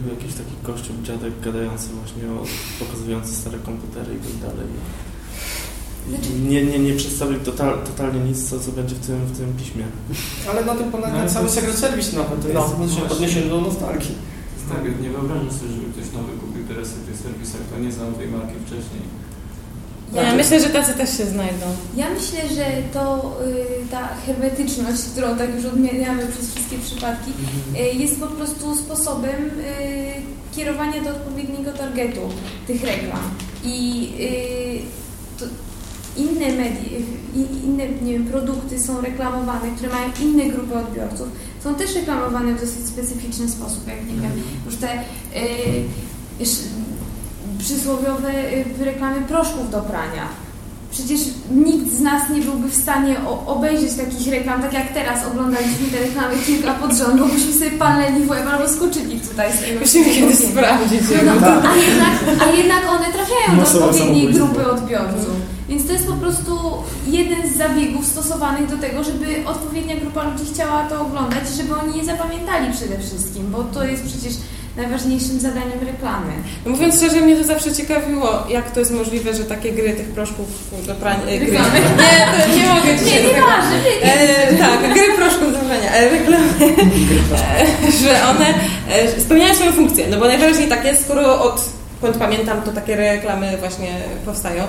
Był jakiś taki kościół, dziadek gadający właśnie o, pokazujący stare komputery i tak dalej. I nie, nie, nie przedstawił total, totalnie nic, co, co będzie w tym, w tym piśmie. Ale na tym polega No, cały Secret Service nawet, to No, jest odniesienie- właśnie. odniesienie do nostalgii. Tak, nie wyobrażam sobie, żeby ktoś nowy kupił teraz Secret Service, kto nie znał tej marki wcześniej. Ja myślę, że tacy też się znajdą. Ja myślę, że to y, ta hermetyczność, którą tak już odmieniamy przez wszystkie przypadki, y, jest po prostu sposobem y, kierowania do odpowiedniego targetu tych reklam. I y, inne media, i- inne nie wiem, produkty są reklamowane, które mają inne grupy odbiorców, są też reklamowane w dosyć specyficzny sposób, jak nie wiem, już te y, przysłowiowe y, reklamy proszków do prania. Przecież nikt z nas nie byłby w stanie obejrzeć takich reklam, tak jak teraz oglądaliśmy te reklamy kilka pod rząd, bo byśmy sobie palnęli w łeb albo skoczyli tutaj z tego. Musimy kiedyś sprawdzić. No, jak a, jednak, a jednak one trafiają do Masowe odpowiedniej grupy odbiorców. Więc to jest po prostu jeden z zabiegów stosowanych do tego, żeby odpowiednia grupa ludzi chciała to oglądać, żeby oni je zapamiętali przede wszystkim, bo to jest przecież najważniejszym zadaniem reklamy. No Mówiąc szczerze, mnie to zawsze ciekawiło, jak to jest możliwe, że takie gry tych proszków do prania... e, Gry. Reklamy. Nie, to nie mogę dzisiaj Nie, nie tego. ważne, E, tak, gry proszków do prania, e, reklamy, e, że one e, spełniają swoją funkcję, no bo najwyraźniej tak jest, skoro od, skąd pamiętam, to takie reklamy właśnie powstają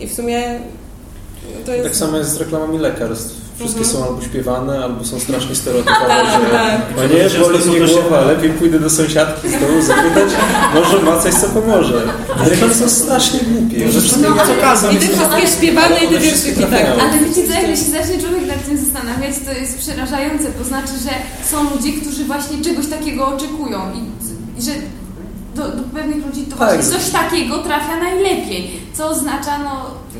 i w sumie to jest... Tak samo jest z reklamami lekarstw. Wszystkie Mhm. są albo śpiewane, albo są strasznie stereotypowe, Tak, że tak. o nie, boli mnie głowa, lepiej pójdę do sąsiadki z domu zapytać, może ma coś, co pomoże. Reklamy są strasznie głupie. Że wszystkie No, kazą. I te wszystkie śpiewane i te wierszyki, tak. Ale wiecie co, jak się zacznie człowiek nad tym zastanawiać, to jest przerażające, to znaczy, że są ludzie, którzy właśnie czegoś takiego oczekują i, i że do, do pewnych ludzi to Tak. właśnie coś takiego trafia najlepiej, co oznacza, no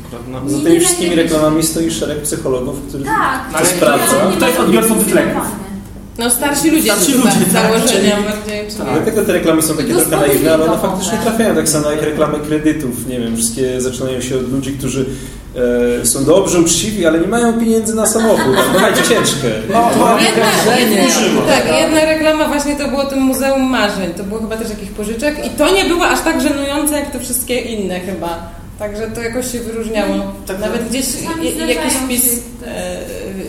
Akurat na, Za tymi wszystkimi reklamami stoi szereg psychologów, którzy tak, to sprawdza. To jest odbiorcą tych leków. No starsi ludzie Starsi ludzie, tak, założenia bardziej, czy nie? Dlatego te reklamy są takie trochę naiwne, ale one faktycznie trafiają, tak samo jak reklamy kredytów. Nie wiem, wszystkie zaczynają się od ludzi, którzy są dobrzy, uczciwi, ale nie mają pieniędzy na samochód. No macie ciężkę. Jedna, jedna, tak, jedna reklama właśnie to było tym Muzeum Marzeń. To było chyba też jakichś pożyczek i to nie było aż tak żenujące jak te wszystkie inne chyba. Także to jakoś się wyróżniało. Tak, Nawet gdzieś i- i jakiś wpis e,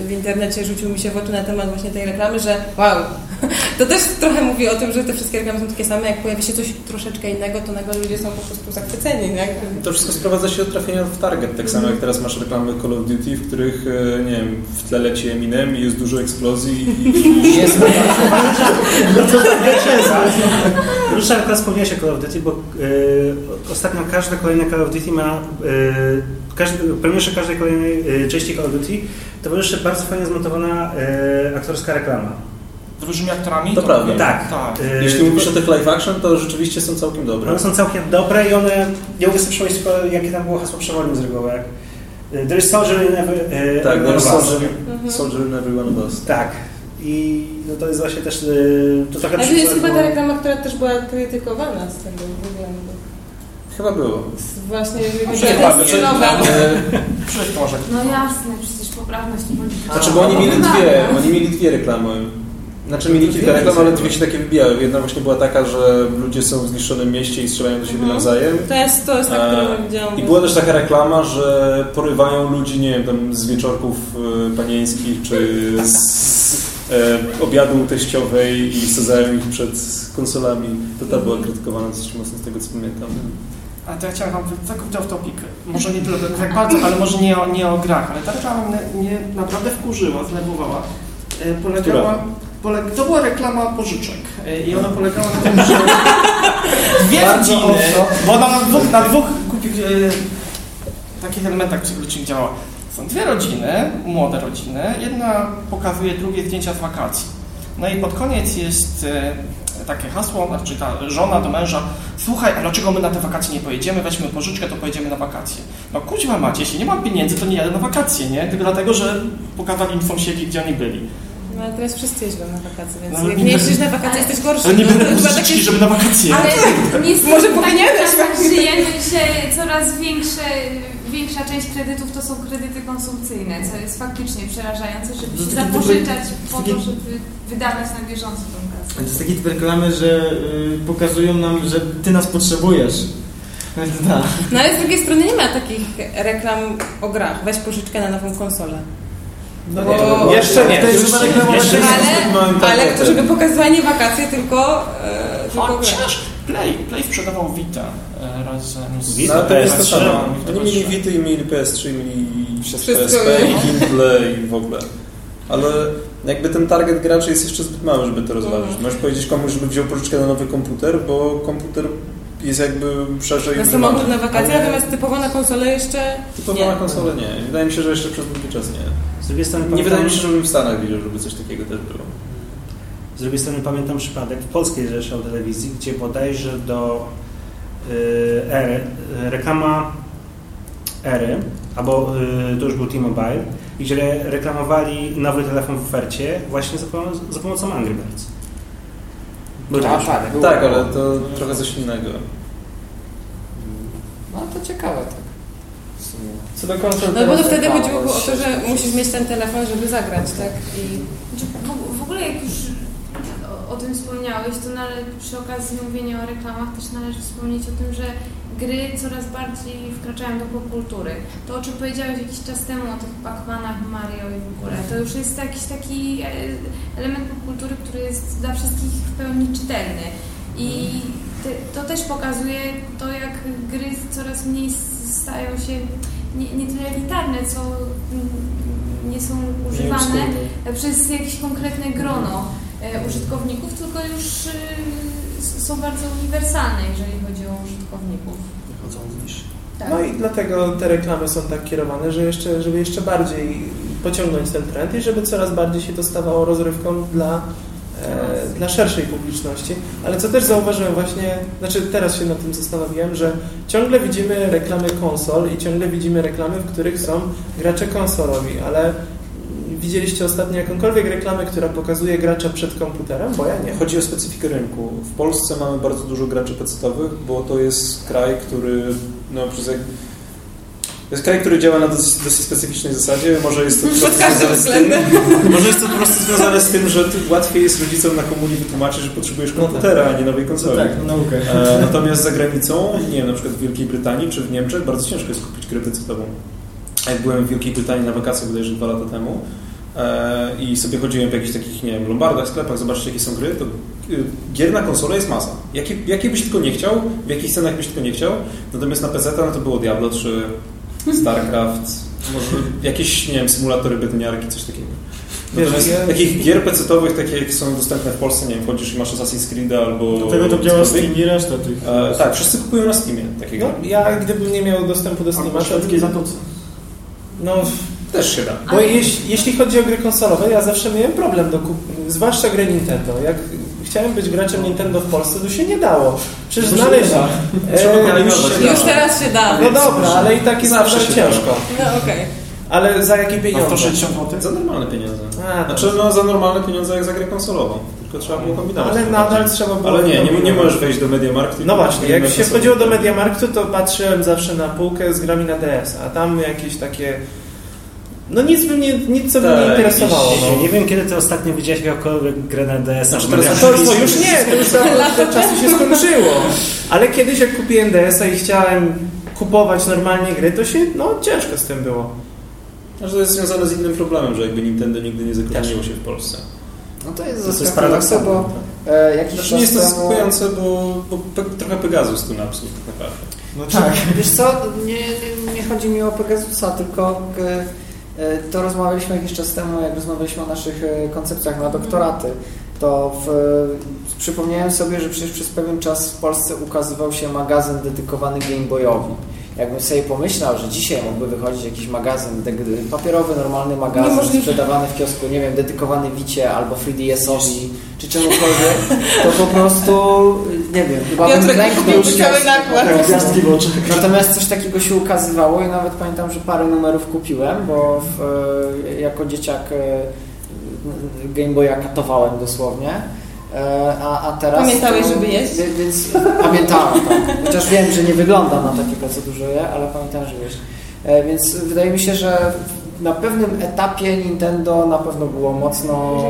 w internecie rzucił mi się w oczy na temat właśnie tej reklamy, że wow, to też trochę mówi o tym, że te wszystkie reklamy są takie same, jak pojawi się coś troszeczkę innego, to nagle ludzie są po prostu zachwyceni. Nie? To wszystko sprowadza się do trafienia w target. Tak samo jak teraz masz reklamy Call of Duty, w których, e, nie wiem, w tle leci Eminem i jest dużo eksplozji i Jest Dużo akurat wspomniałeś o Call of Duty, bo y, ostatnio każde kolejne Call of Duty ma, y, każdy, premierze każdej kolejnej y, części Call of Duty towarzyszy bardzo fajnie zmontowana y, aktorska reklama. Z różnymi aktorami? To prawda. Tak. tak. Y, jeśli mówisz o tych live action, to rzeczywiście są całkiem dobre. One są całkiem dobre i one, nie mogę sobie przypomnieć jakie tam było hasło przewodnie z reguły. jak, y, There is soldier in every, y, Tak, of us. soldier, soldier in every one of us. Tak. I no to jest właśnie też, y, to trochę Ale to jest chyba ta reklama, która też była krytykowana z tego wyglądu. Chyba było. Właśnie, że to stylowa. E, może. No jasne, przecież poprawność nie bądź. Znaczy, bo oni mieli dwie, oni mieli dwie reklamy. Znaczy mieli kilka reklam, ale dwie się takie wybijały. Jedna właśnie była taka, że ludzie są w zniszczonym mieście i strzelają do siebie Mhm. nawzajem. To jest, to jest ta, którą widziałam. I była też taka reklama, że porywają ludzi, nie wiem, tam z wieczorków e, panieńskich, czy z e, obiadu teściowej i sadzają ich przed konsolami. To ta była krytykowana dosyć mocno z tego, co pamiętam. A to ja chciałem wam całkowicie off topic. Może nie tyle tak bardzo, ale może nie o, nie o grach, ale ta reklama mnie, mnie naprawdę wkurzyła, zdenerwowała. E, Polegała, poleg, to była reklama pożyczek i ona polegała na tym, że dwie rodziny, bo ona na dwóch, na dwóch głupich e, takich elementach psychologicznych działa. Są dwie rodziny, młode rodziny, jedna pokazuje drugie zdjęcia z wakacji. No i pod koniec jest e, takie hasło, znaczy ta żona do męża, słuchaj, a dlaczego my na te wakacje nie pojedziemy, weźmy pożyczkę, to pojedziemy na wakacje. No kuźma macie, jeśli nie mam pieniędzy, to nie jadę na wakacje, nie? Tylko dlatego, że pokazali im sąsiedzi, gdzie oni byli. No ale teraz wszyscy jeżdżą na wakacje, więc No, jak nie jeździsz na wakacje, Ale- jesteś gorszy. Ale nie No, będę to chyba pożyczki, takie- żeby na wakacje. Ale niestety Może tak powinieneś czasem właśnie. żyjemy, że coraz większe, większa część kredytów to są kredyty konsumpcyjne, co jest faktycznie przerażające, żeby się takie zapożyczać po takie- to, żeby wydawać na bieżąco tą kasę. To jest taki typ reklamy, że y, pokazują nam, że ty nas potrzebujesz. Tak. No ale z drugiej strony nie ma takich reklam o grach. Weź pożyczkę na nową konsolę. No Bo- nie, jeszcze nie. To jest Już reklama jeszcze. Ale, ale to żeby pokazywać nie wakacje, tylko, e, tylko. Chociaż Play, Play sprzedawał Vita e, razem z... Vita, No, to jest to PS3. samo. Vita Oni mieli PS3. Vita i mieli PS3, mieli PSP, mieli. Kindle i w ogóle. Ale jakby ten target graczy jest jeszcze zbyt mały, żeby to rozważyć. Mhm. Możesz powiedzieć komuś, żeby wziął pożyczkę na nowy komputer, bo komputer jest jakby szerzej Na samochód na wakacje, Ale natomiast typowo na konsolę jeszcze Typowo nie. na konsolę nie. Wydaje mi się, że jeszcze przez długi czas nie. Z drugiej strony Nie pamiętam, wydaje mi się, żebym w Stanach widział, żeby coś takiego też było. Z drugiej strony pamiętam przypadek w polskiej zresztą telewizji, gdzie bodajże do ery, y, reklama ery, albo y, to już był T-Mobile, gdzie reklamowali nowy telefon w ofercie właśnie za, pomocą- za pomocą Angry Birds. Był A, taki tak, było. Tak, ale to trochę coś innego. No to ciekawe, tak. W sumie. Co do konsol No bo to wtedy chodziło o to, że musisz mieć ten telefon, żeby zagrać, tak? I Znaczy, w ogóle jak już o, tym wspomniałeś, to nale, przy okazji mówienia o reklamach też należy wspomnieć o tym, że gry coraz bardziej wkraczają do popkultury. To, o czym powiedziałeś jakiś czas temu, o tych Pac-Manach, Mario i w ogóle, to już jest jakiś taki e, element popkultury, który jest dla wszystkich w pełni czytelny. I to też pokazuje to, jak gry coraz mniej stają się nie, nie tyle elitarne, co nie są używane przez jakieś konkretne grono użytkowników, tylko już e, s- są bardzo uniwersalne, jeżeli chodzi o użytkowników. Wychodzą w niż. Tak. No i dlatego te reklamy są tak kierowane, że jeszcze, żeby jeszcze bardziej pociągnąć ten trend i żeby coraz bardziej się to stawało rozrywką dla, e, dla szerszej publiczności. Ale co też zauważyłem właśnie, znaczy teraz się nad tym zastanowiłem, że ciągle widzimy reklamy konsol i ciągle widzimy reklamy, w których są gracze konsolowi, ale widzieliście ostatnio jakąkolwiek reklamę, która pokazuje gracza przed komputerem? Bo ja nie. Chodzi o specyfikę rynku. W Polsce mamy bardzo dużo graczy pecetowych, bo to jest kraj, który no, przez jak... To jest kraj, który działa na dosyć, dosyć specyficznej zasadzie. Może jest to po prostu każdym związane z tym, może jest to po prostu związane z tym, że łatwiej jest rodzicom na komunii wytłumaczyć, że potrzebujesz No tak. komputera, a nie nowej konsoli. Tak, no naukę. E, natomiast za granicą, nie wiem, na przykład w Wielkiej Brytanii czy w Niemczech bardzo ciężko jest kupić grę pecetową. Jak byłem w Wielkiej Brytanii na wakacjach bodajże dwa lata temu e, i sobie chodziłem w jakichś takich, nie wiem, lombardach, sklepach, zobaczcie jakie są gry, to y, gier na konsolę jest masa. Jakie, jakie byś tylko nie chciał, w jakich scenach byś tylko nie chciał, natomiast na PC no to było Diablo 3, StarCraft, może jakieś, nie wiem, symulatory betoniarki, coś takiego. Wiesz, ja- takich gier PC-owych, takie jak są dostępne w Polsce, nie wiem, wchodzisz i masz Assassin's Creed albo... Do tego to działa. Steam i reszta tych. E, tak, wszyscy kupują na Steamie takie No, gry. ja gdybym nie miał dostępu do Steama, to... szwedzkiej zatoce. No, Też się da. Bo jeśli, jeśli chodzi o gry konsolowe, ja zawsze miałem problem, do kup... zwłaszcza gry Nintendo. Jak chciałem być graczem Nintendo w Polsce, to się nie dało. Przecież No znaleźć... da. E, już już teraz się da. No dobra, ale i tak jest Zawsze zawsze ciężko. No okej. Ale za jakie pieniądze? 160 zł? Za normalne pieniądze. A, to- Znaczy, no za normalne pieniądze jak za grę konsolową. Tylko trzeba było kombinować. Ale nadal trzeba było... Ale nie, nie, nie możesz wejść do Mediamarktu. No właśnie, jak się wchodziło do Mediamarktu, to patrzyłem zawsze na półkę z grami na DS, a tam jakieś takie... No nic by mnie, nic co by Tak, mnie interesowało. Ja No. nie wiem, kiedy ty ostatnio widziałeś jakąkolwiek grę na DS. Znaczy, na teraz To, to już nie, to już te czasy się skończyło. Ale kiedyś jak kupiłem DS-a i chciałem kupować normalnie gry, to się, no ciężko z tym było. Znaczy, to jest związane z innym problemem, że jakby Nintendo nigdy nie zakorzeniło się w Polsce. No to jest zaskakujące, paradoksalne. bo e, jakiś Znaczy czas nie jest to temu... zaskakujące, bo, bo pe, trochę Pegasus tu napsuł tak naprawdę. No tak. Wiesz co, nie, nie, chodzi mi o Pegasusa, tylko e, e, to rozmawialiśmy jakiś czas temu, jak rozmawialiśmy o naszych e, koncepcjach na doktoraty, to w, e, przypomniałem sobie, że przecież przez pewien czas w Polsce ukazywał się magazyn dedykowany Game Boyowi. Jakbym sobie pomyślał, że dzisiaj mógłby wychodzić jakiś magazyn, papierowy, normalny magazyn Niemożliwe. sprzedawany w kiosku, nie wiem, dedykowany Wicie albo 3DS-owi, czy czemukolwiek, to po prostu, nie wiem, chyba bym lęknął kupiłby się cały nakład. oczach. Natomiast coś takiego się ukazywało i nawet pamiętam, że parę numerów kupiłem, bo w, e, jako dzieciak e, Game Boya katowałem dosłownie. E, A, a teraz Pamiętałeś, to, żeby jeść? Więc pamiętałem, tak. Chociaż wiem, że nie wygląda na takie prace dużo je, ale pamiętam, że wiesz. E, Więc wydaje mi się, że na pewnym etapie Nintendo na pewno było mocno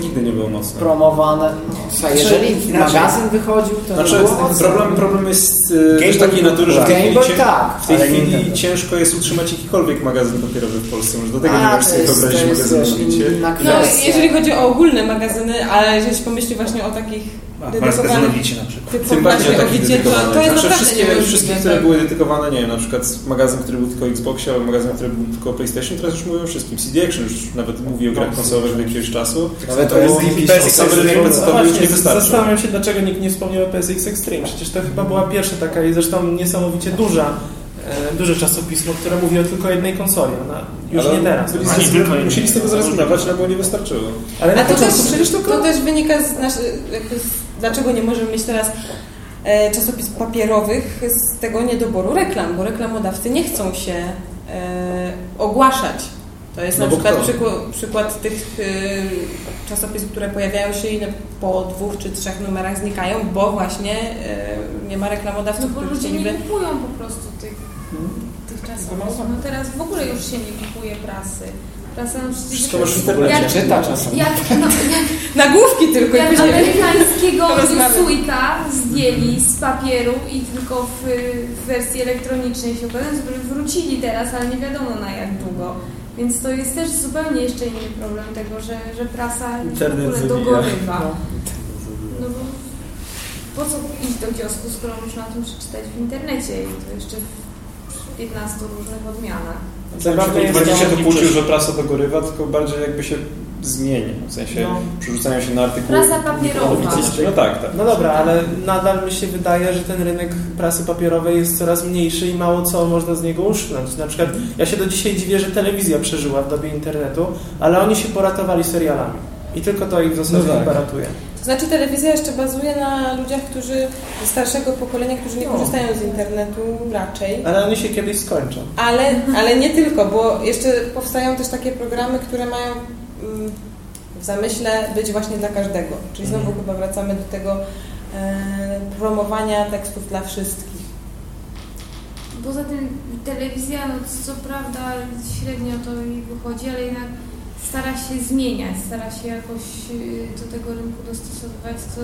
Nigdy nie było mocno. promowane. Słuchaj, jeżeli Inaczej. magazyn wychodził, to Znaczy, nie było problem, problem jest e, Game Boy takiej natury, że w tej Game chwili, Boy tak, w tej chwili Nintendo. ciężko jest utrzymać jakikolwiek magazyn papierowy w Polsce. Może do tego nie A, możesz to sobie wyobrazić świecie. inna No, jeżeli chodzi o ogólne magazyny, ale jeżeli się pomyśli właśnie o takich Dedykowanych gazynowicie na przykład. Tym bardziej takich Owidzie, to, jest Zawsze naprawdę wszystkie, wszystkie, tak. które były dedykowane, nie wiem, na przykład magazyn, który był tylko Xboxie, albo magazyn, który był tylko PlayStation, teraz już mówią o wszystkim. CD Action już nawet mówi o grach konsolowych od jakiegoś czasu. Nawet to było PSX Extreme, No to już nie wystarczy. Zastanawiam się, dlaczego nikt nie wspomniał o PSX Extreme. Przecież to chyba była pierwsza taka i zresztą niesamowicie duża, e, duże czasopismo, które mówi o tylko jednej konsoli. Ona już Ale nie teraz. byli z- tylko. Musieli z tego zrezygnować, no bo nie wystarczyło. Ale na A to też, przecież tylko... to też wynika z, nasz, jakby z dlaczego nie możemy mieć teraz e, czasopism papierowych z tego niedoboru reklam, bo reklamodawcy nie chcą się e, ogłaszać. To jest No na bo przykład przykład, przykład tych e, czasopism, które pojawiają się i po dwóch czy trzech numerach znikają, bo właśnie nie ma No reklamodawców, bo którzy ludzie nie kupują po prostu tych, tych czasopism. No teraz w ogóle już się nie kupuje prasy. No przecież... Wszystko masz w. Jak, Czyta czasem. jak, no, jak Nagłówki tylko Jak później... amerykańskiego newsweeka zdjęli z papieru i tylko w, w wersji elektronicznej się okazało, że wrócili teraz, ale nie wiadomo na jak długo. Więc to jest też zupełnie jeszcze inny problem tego, że, że prasa już w Internet ogóle dogorywa. No bo po co iść do kiosku, skoro można o tym przeczytać w internecie i to jeszcze w 15 różnych odmianach. Zabawne jest Bardziej się to- to kłócił, że prasa dogorywa, tylko bardziej jakby się zmienia. W sensie No. przerzucają się na artykuły. Prasa papierowa. No tak, tak. No dobra, ale nadal mi się wydaje, że ten rynek prasy papierowej jest coraz mniejszy i mało co można z niego uszczknąć. Na przykład ja się do dzisiaj dziwię, że telewizja przeżyła w dobie internetu, ale oni się poratowali serialami. I tylko to ich w zasadzie No tak. chyba ratuje. To znaczy telewizja jeszcze bazuje na ludziach, którzy ze starszego pokolenia, którzy nie No. korzystają z internetu raczej. Ale oni się kiedyś skończą. Ale, ale nie tylko, bo jeszcze powstają też takie programy, które mają mm, w zamyśle być właśnie dla każdego. Czyli znowu chyba wracamy do tego e, promowania tekstów dla wszystkich. Poza tym telewizja, no co prawda średnio to jej wychodzi, ale jednak stara się zmieniać, stara się jakoś y, do tego rynku dostosowywać, co,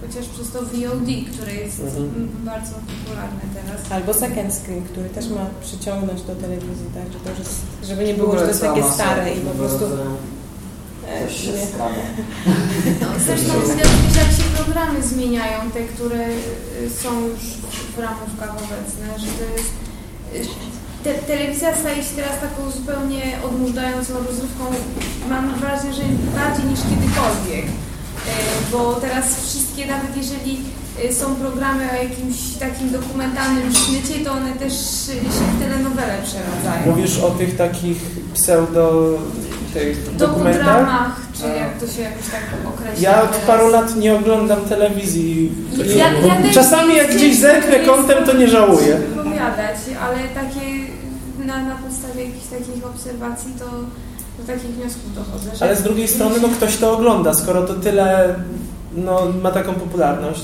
chociaż przez to VOD, które jest Mhm. bardzo popularne teraz. Albo second screen, który też ma przyciągnąć do telewizji, tak? Że to już jest, żeby nie było, że to jest takie stare i po prostu... e, Coś się. No, zresztą widać, jak się programy zmieniają, te, które y, są już w ramówkach obecne, że to jest... Te, telewizja staje się teraz taką zupełnie odmurzającą rozrywką, mam wrażenie, że bardziej niż kiedykolwiek. Y, Bo teraz wszystkie, nawet jeżeli y, są programy o jakimś takim dokumentalnym sznycie, to one też się w telenowele przeradzają. Mówisz o tych takich pseudo tych dokumentach? Czy jak to się jakoś tak określa Ja od teraz. paru lat nie oglądam telewizji. Ja, ja Czasami jak gdzieś zerknę kątem, to nie żałuję. wypowiadać, ale takie na, na podstawie jakichś takich obserwacji to do takich wniosków dochodzę. Ale z drugiej strony, no ktoś to ogląda, skoro to tyle no, ma taką popularność.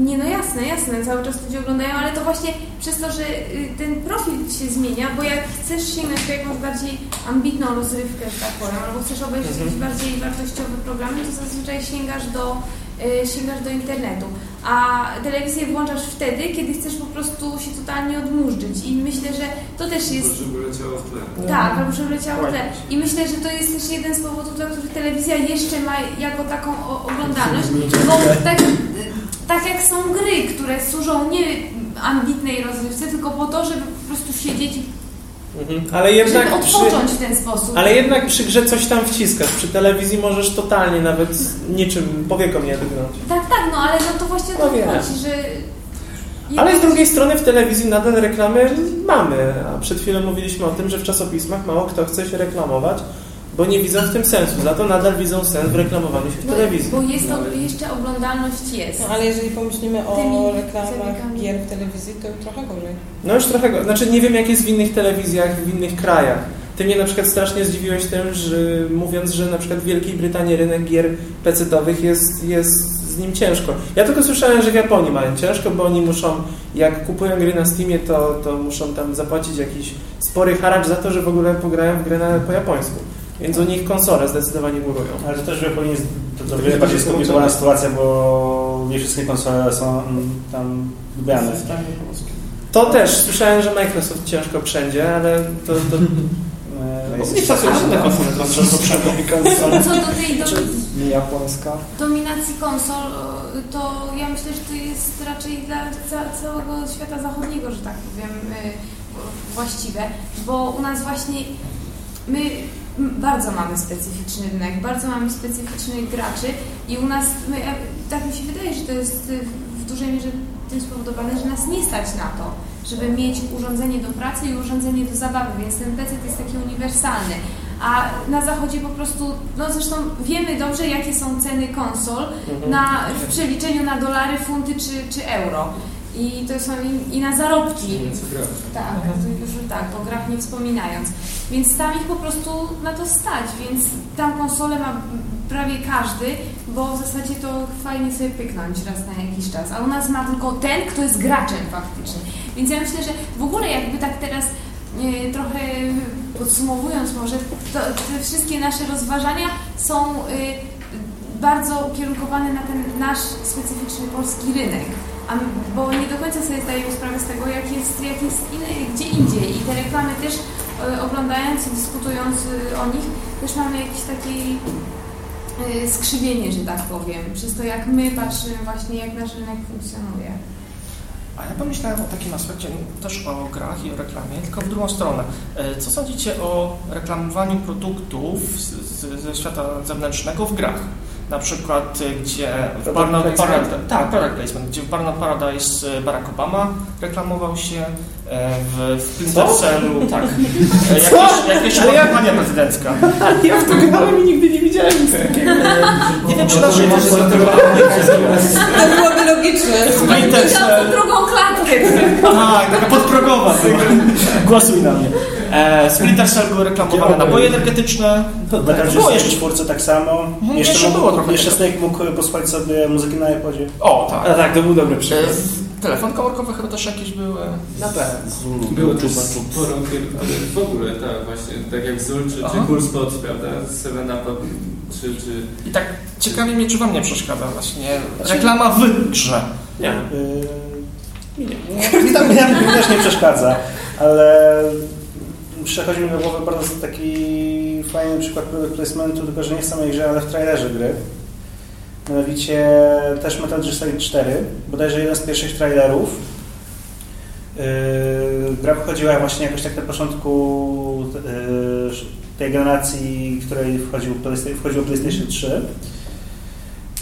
Nie, no jasne, jasne, cały czas ludzie oglądają, ale to właśnie przez to, że y, ten profil się zmienia, bo jak chcesz sięgnąć po jakąś bardziej ambitną rozrywkę, tak powiem, albo chcesz obejrzeć Mhm. jakieś bardziej wartościowe programy, to zazwyczaj sięgasz do, sięgasz do internetu. A telewizję włączasz wtedy, kiedy chcesz po prostu się totalnie odmurzyć. I myślę, że to też jest... Żeby leciało w tle. Tak, albo żeby leciało tle. I myślę, że to jest też jeden z powodów, dla których telewizja jeszcze ma jako taką oglądalność, bo tak, tak jak są gry, które służą nie ambitnej rozrywce, tylko po to, żeby po prostu siedzieć i Ale jednak, żeby przy, w ten sposób. ale jednak przy grze coś tam wciskasz. Przy telewizji możesz totalnie nawet niczym powiekom nie drgnąć. Tak, tak, no ale no to właśnie No to wiem. chodzi, że... Ale z drugiej strony w telewizji nadal reklamy mamy. A przed chwilą mówiliśmy o tym, że w czasopismach mało kto chce się reklamować, bo nie widzą w tym sensu. Za to nadal widzą sens w reklamowaniu się w telewizji. bo jest to, jeszcze oglądalność jest. No, ale jeżeli pomyślimy o Tymi reklamach gier w telewizji, to trochę gorzej. No już trochę, go- znaczy nie wiem jak jest w innych telewizjach, w innych krajach. Ty mnie na przykład strasznie zdziwiłeś tym, że mówiąc, że na przykład w Wielkiej Brytanii rynek gier PC-owych jest, jest z nim ciężko. Ja tylko słyszałem, że w Japonii mają ciężko, bo oni muszą, jak kupują gry na Steamie, to, to muszą tam zapłacić jakiś spory haracz za to, że w ogóle pograją w grę na, po japońsku. Więc u nich konsole zdecydowanie górują. Ale to też w Japonii jest to, to wiele bardziej skomplikowana sytuacja, bo nie wszystkie konsole są mm, tam lubiane. To też słyszałem, że Microsoft ciężko wszędzie, ale to, to Nie stosuje się na konsole, to Co do tej Nie japońska. dominacji konsol, to ja myślę, że to jest raczej dla ca- całego świata zachodniego, że tak powiem, y, właściwe, bo u nas właśnie my bardzo mamy specyficzny rynek, bardzo mamy specyficznych graczy i u nas, my, e, tak mi się wydaje, że to jest y, w dużej mierze tym spowodowane, że nas nie stać na to, żeby mieć urządzenie do pracy i urządzenie do zabawy, więc ten PC jest taki uniwersalny. A na zachodzie po prostu, no zresztą wiemy dobrze, jakie są ceny konsol na, w przeliczeniu na dolary, funty czy, czy euro. I to są i, i na zarobki. Tak, to już tak, o grach nie wspominając. Więc tam ich po prostu na to stać, więc tam konsolę ma prawie każdy, bo w zasadzie to fajnie sobie pyknąć raz na jakiś czas. A u nas ma tylko ten, kto jest graczem faktycznie. Więc ja myślę, że w ogóle jakby tak teraz e, trochę podsumowując może, to te wszystkie nasze rozważania są e, bardzo ukierunkowane na ten nasz specyficzny polski rynek. A, bo nie do końca sobie zdajemy sprawę z tego, jak jest, jak jest inny, gdzie indziej. I te reklamy też e, oglądając i dyskutując e, o nich, też mamy jakieś takie e, skrzywienie, że tak powiem, przez to jak my patrzymy właśnie, jak nasz rynek funkcjonuje. A ja pomyślałem o takim aspekcie też o grach i o reklamie, tylko w drugą stronę. Co sądzicie o reklamowaniu produktów z, z, ze świata zewnętrznego w grach? Na przykład, e, gdzie w placement? Paradise, tak, product placement, gdzie w Burnout Paradise Barack Obama reklamował się, e, w, w Cellu, tak, e, jakieś, jakieś ja- kampania prezydencka. Ja w to grałem i nigdy nie widziałem nic takiego. Nie wiem, czy naszej To byłoby logiczne. Splinter Cell, drugą klatkę. tak, taka podprogowa. Głosuj na mnie. E, Splinter Cell były reklamowane napoje energetyczne. Metal Było Gear jeszcze- 4 tak samo. Mhm, Jeszcze, jeszcze mógł, było trochę jeszcze. Snake mógł posłuchać sobie muzyki na iPodzie. O, tak. A tak, to był dobry E, przykład. Telefon komórkowy chyba też jakieś były. Na pewno. Było też sporo gier, ale w ogóle tak właśnie, tak jak Zul czy, czy Aha. Cool Spot, prawda, Seven Up czy, czy I tak ciekawie mnie, czy wam nie przeszkadza właśnie reklama w grze. Nie. Yy, nie, mi tam mi tam też nie przeszkadza, ale przechodzi mi do głowy bardzo taki fajny przykład product placementu, tylko że nie w samej grze, ale w trailerze gry. Mianowicie też Metal Gear Solid 4, bodajże jeden z pierwszych trailerów. Yy, gra wychodziła właśnie jakoś tak na początku yy, tej generacji, której wchodził, wchodziło PlayStation 3.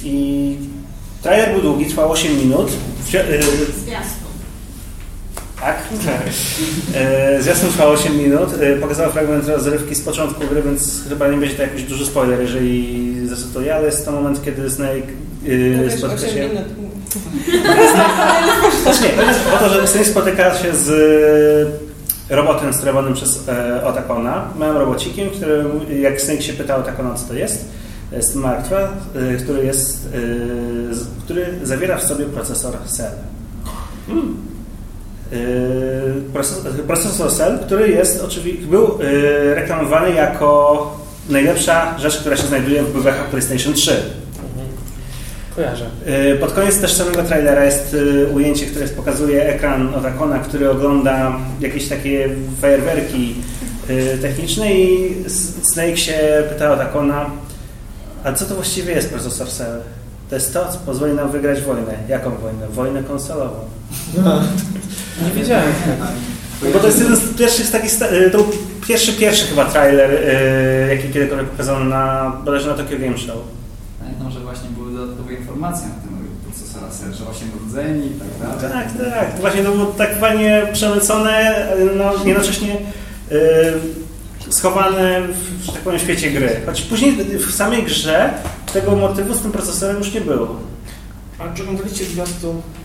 I trailer był długi, trwał 8 minut. Yy. Tak. E, Zwiastun trwał 8 minut. E, Pokazała fragment rozrywki z początku gry, więc chyba nie będzie to jakiś duży spoiler, jeżeli zacytuję, ale jest to moment, kiedy Snake e, wiesz, spotyka 8 się... minut. To jest o to, że Snake spotyka się z e, robotem sterowanym przez e, Otakona, małym robocikiem, który jak Snake się pyta Otakona, co to jest, jest martwa, e, który, jest, e, z- który zawiera w sobie procesor Cell. Yy, Procesor, procesor Cell, który jest oczywiście był yy, reklamowany jako najlepsza rzecz, która się znajduje w bywach PlayStation 3. Kojarzę. Yy, Pod koniec też samego trailera jest yy, ujęcie, które pokazuje ekran Otakona, który ogląda jakieś takie fajerwerki yy, techniczne i Snake się pyta Otakona, a co to właściwie jest procesor Cell? To jest to, co pozwoli nam wygrać wojnę. Jaką wojnę? Wojnę konsolową. Nie wiedziałem. No Bo to jest jeden z pierwszych takich, y, to był pierwszy, pierwszy chyba trailer, y, jaki kiedykolwiek pokazano na, bodajże na Tokyo Game Show. Pamiętam, że właśnie były dodatkowe informacje na temat procesora Cell, że 8 rdzeni i tak dalej. Tak, tak. To właśnie to było tak fajnie przemycone, y, no, jednocześnie y, schowane w, że tak powiem, świecie gry. Choć później w samej grze tego motywu z tym procesorem już nie było. A czy oglądaliście zwiastun e,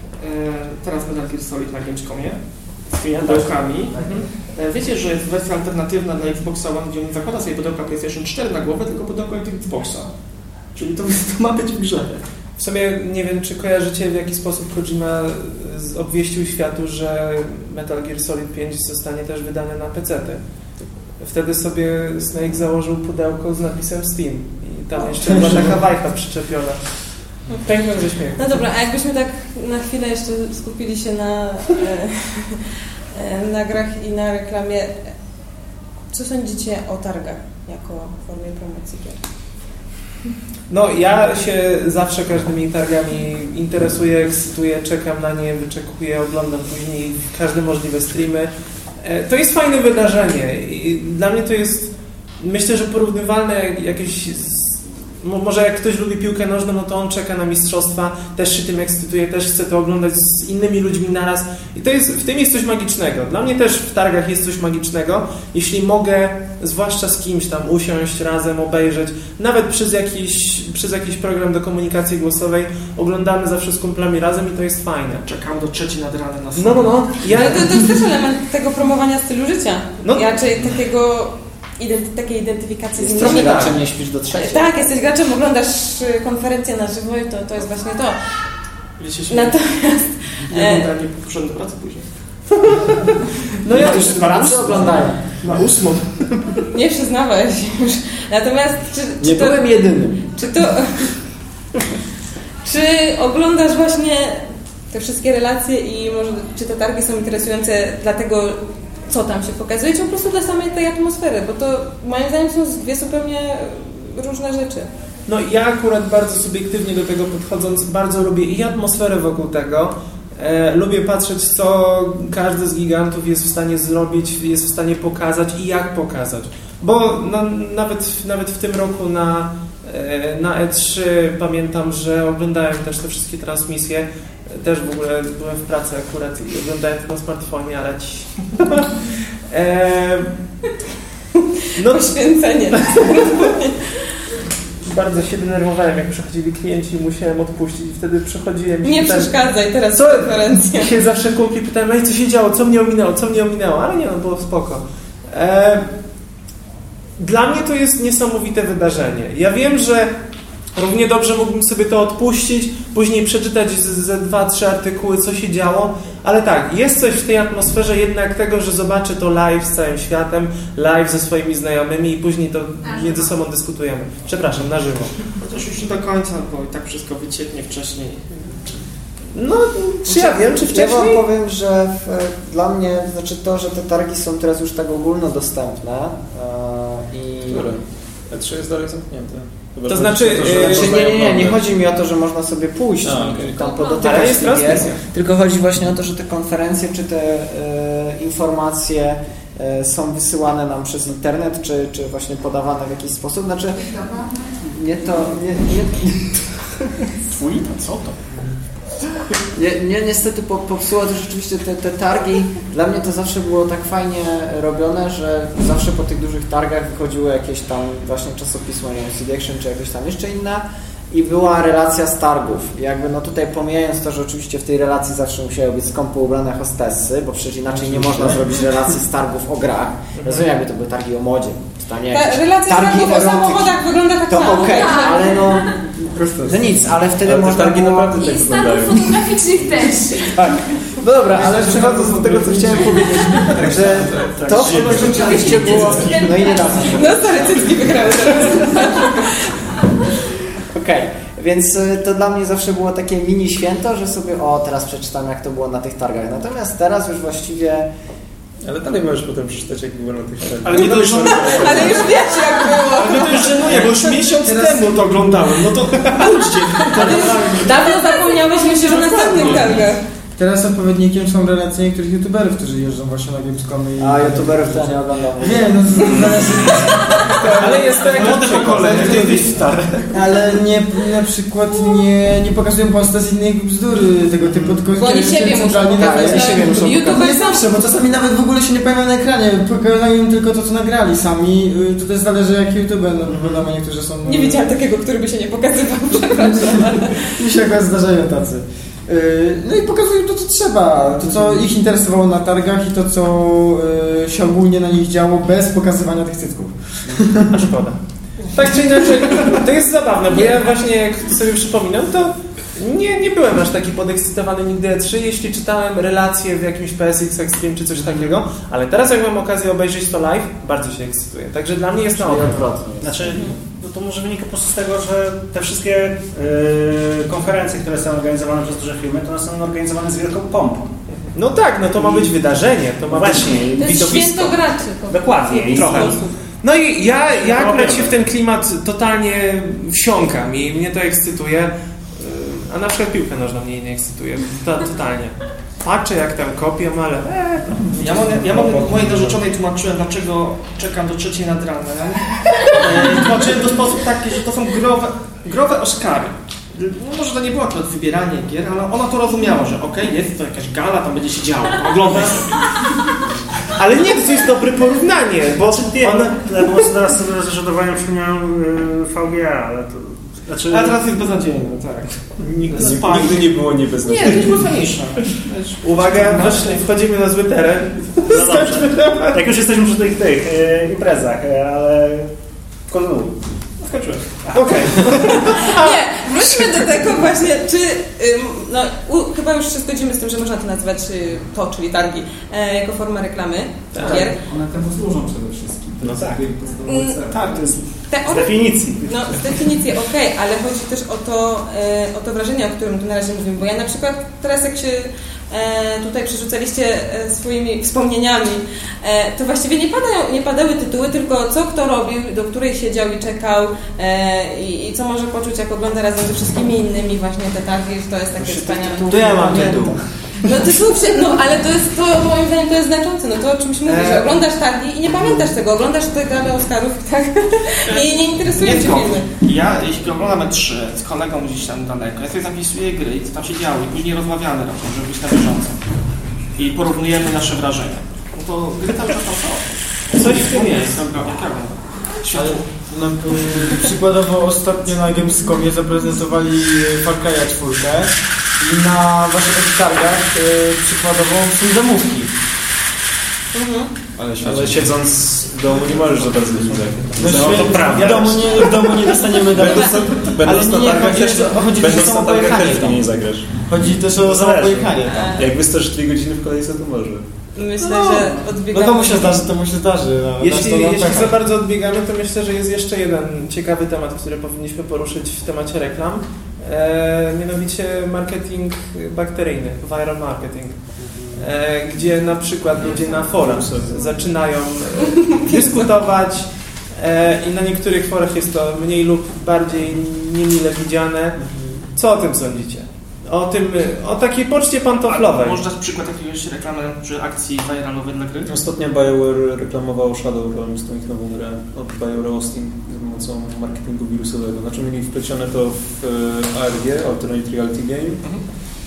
teraz Metal Gear Solid na Gamescomie? z pudełkami. E, Wiecie, że jest wersja alternatywna dla Xboxa One, gdzie nie zakłada sobie pudełka PlayStation 4 na głowę, tylko pudełko Xboxa. Czyli to, to ma być w grze. W sumie nie wiem, czy kojarzycie w jaki sposób Kojima obwieścił światu, że Metal Gear Solid 5 zostanie też wydany na PC. Wtedy sobie Snake założył pudełko z napisem Steam i tam jeszcze była taka wajcha przyczepiona. Pękłem ze śmiechu. No dobra, a jakbyśmy tak na chwilę jeszcze skupili się na, e, e, na grach i na reklamie, co sądzicie o targach jako formie promocji gier? No, ja się zawsze każdymi targami interesuję, ekscytuję, czekam na nie, wyczekuję, oglądam później każde możliwe streamy. E, To jest fajne wydarzenie i dla mnie to jest, myślę, że porównywalne jak- jakieś... Może jak ktoś lubi piłkę nożną, no to on czeka na mistrzostwa, też się tym ekscytuje, też chce to oglądać z innymi ludźmi naraz. I to jest, w tym jest coś magicznego. Dla mnie też w targach jest coś magicznego, jeśli mogę, zwłaszcza z kimś tam usiąść razem, obejrzeć, nawet przez jakiś, przez jakiś program do komunikacji głosowej, oglądamy zawsze z kumplami razem i to jest fajne. Czekam do trzeciej nad ranem na No, no, no. Ja, Ale to, to jest też element tego promowania stylu życia. No. Raczej takiego, ident- takiej identyfikacji z Jesteś innymi. graczem, nie śpisz do trzeciej. Tak, jesteś graczem, oglądasz y, konferencję na żywo i to, to jest właśnie to. Wiecie się, Natomiast nie e, oglądam, nie poszedłem do pracy później. No ja już pracy oglądają. Na ósmą. nie przyznawałeś już. Natomiast czy, czy Nie to... byłem jedynym. Czy to. czy oglądasz właśnie te wszystkie relacje i może czy te targi są interesujące dlatego, co tam się pokazuje, czy po prostu dla samej tej atmosfery? Bo to moim zdaniem są dwie zupełnie różne rzeczy. No ja akurat bardzo subiektywnie do tego podchodząc, bardzo lubię i atmosferę wokół tego. E, lubię patrzeć, co każdy z gigantów jest w stanie zrobić, jest w stanie pokazać i jak pokazać. Bo no, nawet, nawet w tym roku na, e, na E3 pamiętam, że oglądałem też te wszystkie transmisje. Też w ogóle byłem w pracy akurat i oglądałem to na smartfonie, ale ci... e, no, Poświęcenie. bardzo się denerwowałem, jak przychodzili klienci i musiałem odpuścić. I wtedy przychodziłem Nie pytałem- przeszkadzaj teraz Co? I się zawsze kółki pytałem, ej, co się działo, co mnie ominęło, co mnie ominęło, ale nie, no było spoko. E, dla mnie to jest niesamowite wydarzenie. Ja wiem, że równie dobrze mógłbym sobie to odpuścić, później przeczytać ze dwa, trzy artykuły, co się działo, ale tak, jest coś w tej atmosferze jednak tego, że zobaczę to live z całym światem, live ze swoimi znajomymi i później to między sobą dyskutujemy. Przepraszam, na żywo. Chociaż już nie do końca, bo i tak wszystko wycieknie wcześniej. No, czy ja wiem, czy Ja wcześniej? wam powiem, że w, dla mnie, znaczy to, że te targi są teraz już tak ogólnodostępne e, i... Które? E3 jest dalej zamknięte. Chyba, To znaczy, że- e, Znaczy, nie, nie, nie, nie chodzi mi o to, że można sobie pójść A, i okej. tam Ale podotykać jest tych gier, tylko chodzi właśnie o to, że te konferencje czy te e, informacje e, są wysyłane nam przez internet, czy, czy właśnie podawane w jakiś sposób. Znaczy, nie to, nie, nie, Fuj, to co to? Nie, nie niestety po, popsuło to rzeczywiście te, te targi. Dla mnie to zawsze było tak fajnie robione, że zawsze po tych dużych targach wychodziły jakieś tam właśnie czasopismo, nie wiem, CD Action czy jakieś tam jeszcze inne i była relacja z targów. I Jakby no tutaj pomijając to, że oczywiście w tej relacji zawsze musiały być skąpo ubrane hostessy, bo przecież inaczej nie można zrobić relacji z targów o grach. Rozumiem, jakby to były targi o modzie, czy tam nie Ta relacja targi targów o samochodach wygląda tak To samo. okej, tak. ale no, no nic, ale wtedy Ale można targi było... naprawdę tak wyglądają. fotograficznych też. Tak. No dobra, ale przechodząc do tego, co chciałem powiedzieć, że to chyba rzeczywiście było... No i nie dam. No stary, cycki wygrały teraz. Okej, więc y, to dla mnie zawsze było takie mini święto, że sobie o, teraz przeczytam jak to było na tych targach. Natomiast teraz już właściwie... Ale dalej możesz potem przeczytać, jak było na tych targach. Ale mnie to już, Ale już wiesz jak było. ale to już żenuje, bo już miesiąc temu to oglądałem. No to ludzie. Dawno zapomniałeś myśleć o następnych targach. Teraz odpowiednikiem są relacje niektórych youtuberów, którzy jeżdżą właśnie na Gamescomy i... A youtuberów to ja nie oglądam. Nie, no to zaraz... Ale jest to jak Młode pokolenie, ty jesteś stary. Ale nie, na przykład nie, nie pokazują posta z innych bzdury tego typu, tylko Bo oni siebie muszą pokazać. nadają. tak, siebie muszą YouTuber Nie zawsze, bo czasami nawet w ogóle się nie pojawiają na ekranie, pokazują im tylko to, co nagrali sami. Y, To też zależy jaki youtuber, no bo wiadomo, niektórzy są... Nie widziałam takiego, który by się nie pokazywał, przepraszam. Mi się akurat zdarzają tacy. Yy, No i pokazują to, co trzeba, to, co ich interesowało na targach i to, co yy, się ogólnie na nich działo bez pokazywania tych cycków. A szkoda. Tak czy inaczej, to jest zabawne, bo ja właśnie jak sobie przypominam, to nie, nie byłem aż taki podekscytowany nigdy E3, jeśli czytałem relacje w jakimś PSX Extreme czy coś takiego, ale teraz jak mam okazję obejrzeć to live, bardzo się ekscytuję. Także dla mnie jest na odwrót. odwrotnie. Znaczy, no to może wynika po prostu z tego, że te wszystkie y, konferencje, które są organizowane przez duże firmy, to one są organizowane z wielką pompą. No tak, no to ma być wydarzenie, to ma Właśnie, być To jest widowisko. święto graczy. Dokładnie. I Trochę. sposób. No i ja, ja akurat się w ten klimat totalnie wsiąkam i mnie to ekscytuje, Yy, a na przykład piłkę nożną mnie nie ekscytuje, to, totalnie. Patrzę jak tam kopią, ale e, Ja mogę, ja mogę mojej narzeczonej tłumaczyłem, dlaczego czekam do trzeciej nad ranem. Tłumaczyłem to w sposób taki, że to są growe, growe Oscary. No może to nie było akurat wybieranie gier, ale ona to rozumiała, że okej, jest to jakaś gala, tam będzie się działo, oglądaj ale nie, to jest dobre porównanie, bo Nie, one... ja prostu teraz sobie z zażenowaniem przypomniałem y, VGA, ale to... Znaczy, A teraz jest beznadziejne, tak. Nigdy, nigdy nie było nie Nie, to było fajniejsze. Uwaga, właśnie wchodzimy na zły teren. no dobrze. Jak już jesteśmy przy tych, tych y, imprezach, y, ale kontynuuj. Skończyłem. Okej. Nie, wróćmy do tego właśnie, czy, no u, chyba już się zgodzimy z tym, że można to nazywać y, to, czyli targi, e, jako formę reklamy gier. One temu służą przede wszystkim. No tak. Mm. Tak, to jest Te, Z definicji. no z definicji okej, ale chodzi też o to, e, o to wrażenie, o którym tu na razie mówimy, bo ja na przykład teraz jak się tutaj przerzucaliście e, swoimi wspomnieniami, e, to właściwie nie, padają, nie padały tytuły, tylko co kto robił, do której siedział i czekał e, i, i co może poczuć, jak ogląda razem ze wszystkimi innymi właśnie te targi, że to jest takie wspaniałe. To ja mam tytuł. No tytuł, wszy- no ale to jest, to moim zdaniem to jest znaczące, no to o czymś mówisz, Eee. oglądasz targi i nie pamiętasz tego, oglądasz te gale Oscarów, tak? I nie interesują Nie cię filmy. Ja, jeśli oglądamy trzy z kolegą gdzieś tam daleko, ja sobie zapisuję gry i co tam się działo i później rozmawiamy raczej, żeby być na bieżąco. I porównujemy nasze wrażenia. No to gry tam są. Coś w tym jest. Dobra, Światło. No, przykładowo ostatnio na Gamescomie zaprezentowali Far Cry'a 4 i na waszych targach y, przykładowo są demówki. Ale, ale siedząc w domu nie możesz za bardzo widzieć. No, No, to prawda. W domu nie, w domu nie dostaniemy demów. Będąc na targach też, chodzi będąc też na targach też nie nie zagrasz. Chodzi też o samo pojechanie tam. Jak wystarczy 3 godziny w kolejce, to może. Myślę, No, że No odbiegamy. to mu się zdarzy, to mu się zdarzy. No, Jeśli, jeśli za bardzo odbiegamy, to myślę, że jest jeszcze jeden ciekawy temat, który powinniśmy poruszyć w temacie reklam. E, mianowicie marketing bakteryjny, viral marketing. E, gdzie na przykład ludzie na forach zaczynają e, dyskutować e, i na niektórych forach jest to mniej lub bardziej niemile widziane. Co o tym sądzicie? O tym, o takiej poczcie pantoflowej. Można dać przykład jakiegoś reklamy czy akcji viralowej dla gry? Ostatnio BioWare reklamował Shadowrun, z tą ich nową grę od BioWare Austin z pomocą marketingu wirusowego. Znaczy mieli wplecione to w e, ARG, Alternate Reality Game.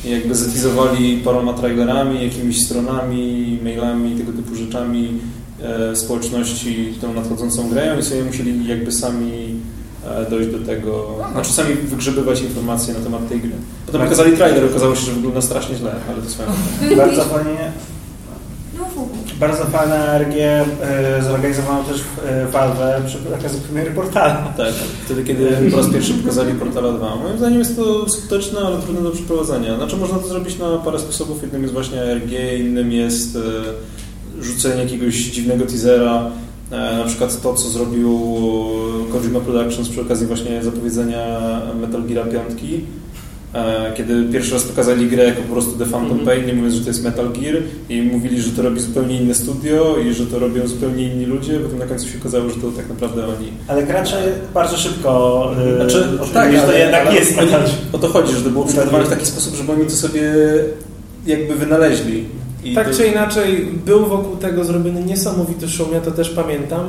I jakby zatizowali paroma trailerami, jakimiś stronami, mailami, tego typu rzeczami e, społeczności tą nadchodzącą grę. Oni sobie musieli jakby sami e, dojść do tego, znaczy sami wygrzebywać informacje na temat tej gry. Potem pokazali trailer, okazało się, że wygląda strasznie źle, ale to swoją Bardzo fajnie, No bardzo fajne RG y, zorganizowano też y, Valve przy okazji premiery portala. Tak, wtedy kiedy po raz pierwszy pokazali Portala 2. Moim zdaniem jest to skuteczne, ale trudne do przeprowadzenia. Znaczy można to zrobić na parę sposobów. Jednym jest właśnie ARG, innym jest e, rzucenie jakiegoś dziwnego teasera. E, na przykład to, co zrobił Kojima Productions przy okazji właśnie zapowiedzenia Metal Gear 5. E, Kiedy pierwszy raz pokazali grę jako po prostu The Phantom Pain, nie mówiąc, że to jest Metal Gear i mówili, że to robi zupełnie inne studio i że to robią zupełnie inni ludzie, potem na końcu się okazało, że to tak naprawdę oni. Ale gracze bardzo szybko y, Znaczy, odkryli, tak, że to ale- jednak ale jest oni, Metal O to chodzi, że to było przygotowane w taki sposób, żeby oni to sobie jakby wynaleźli. I Tak to, czy inaczej, był wokół tego zrobiony niesamowity szum, ja to też pamiętam,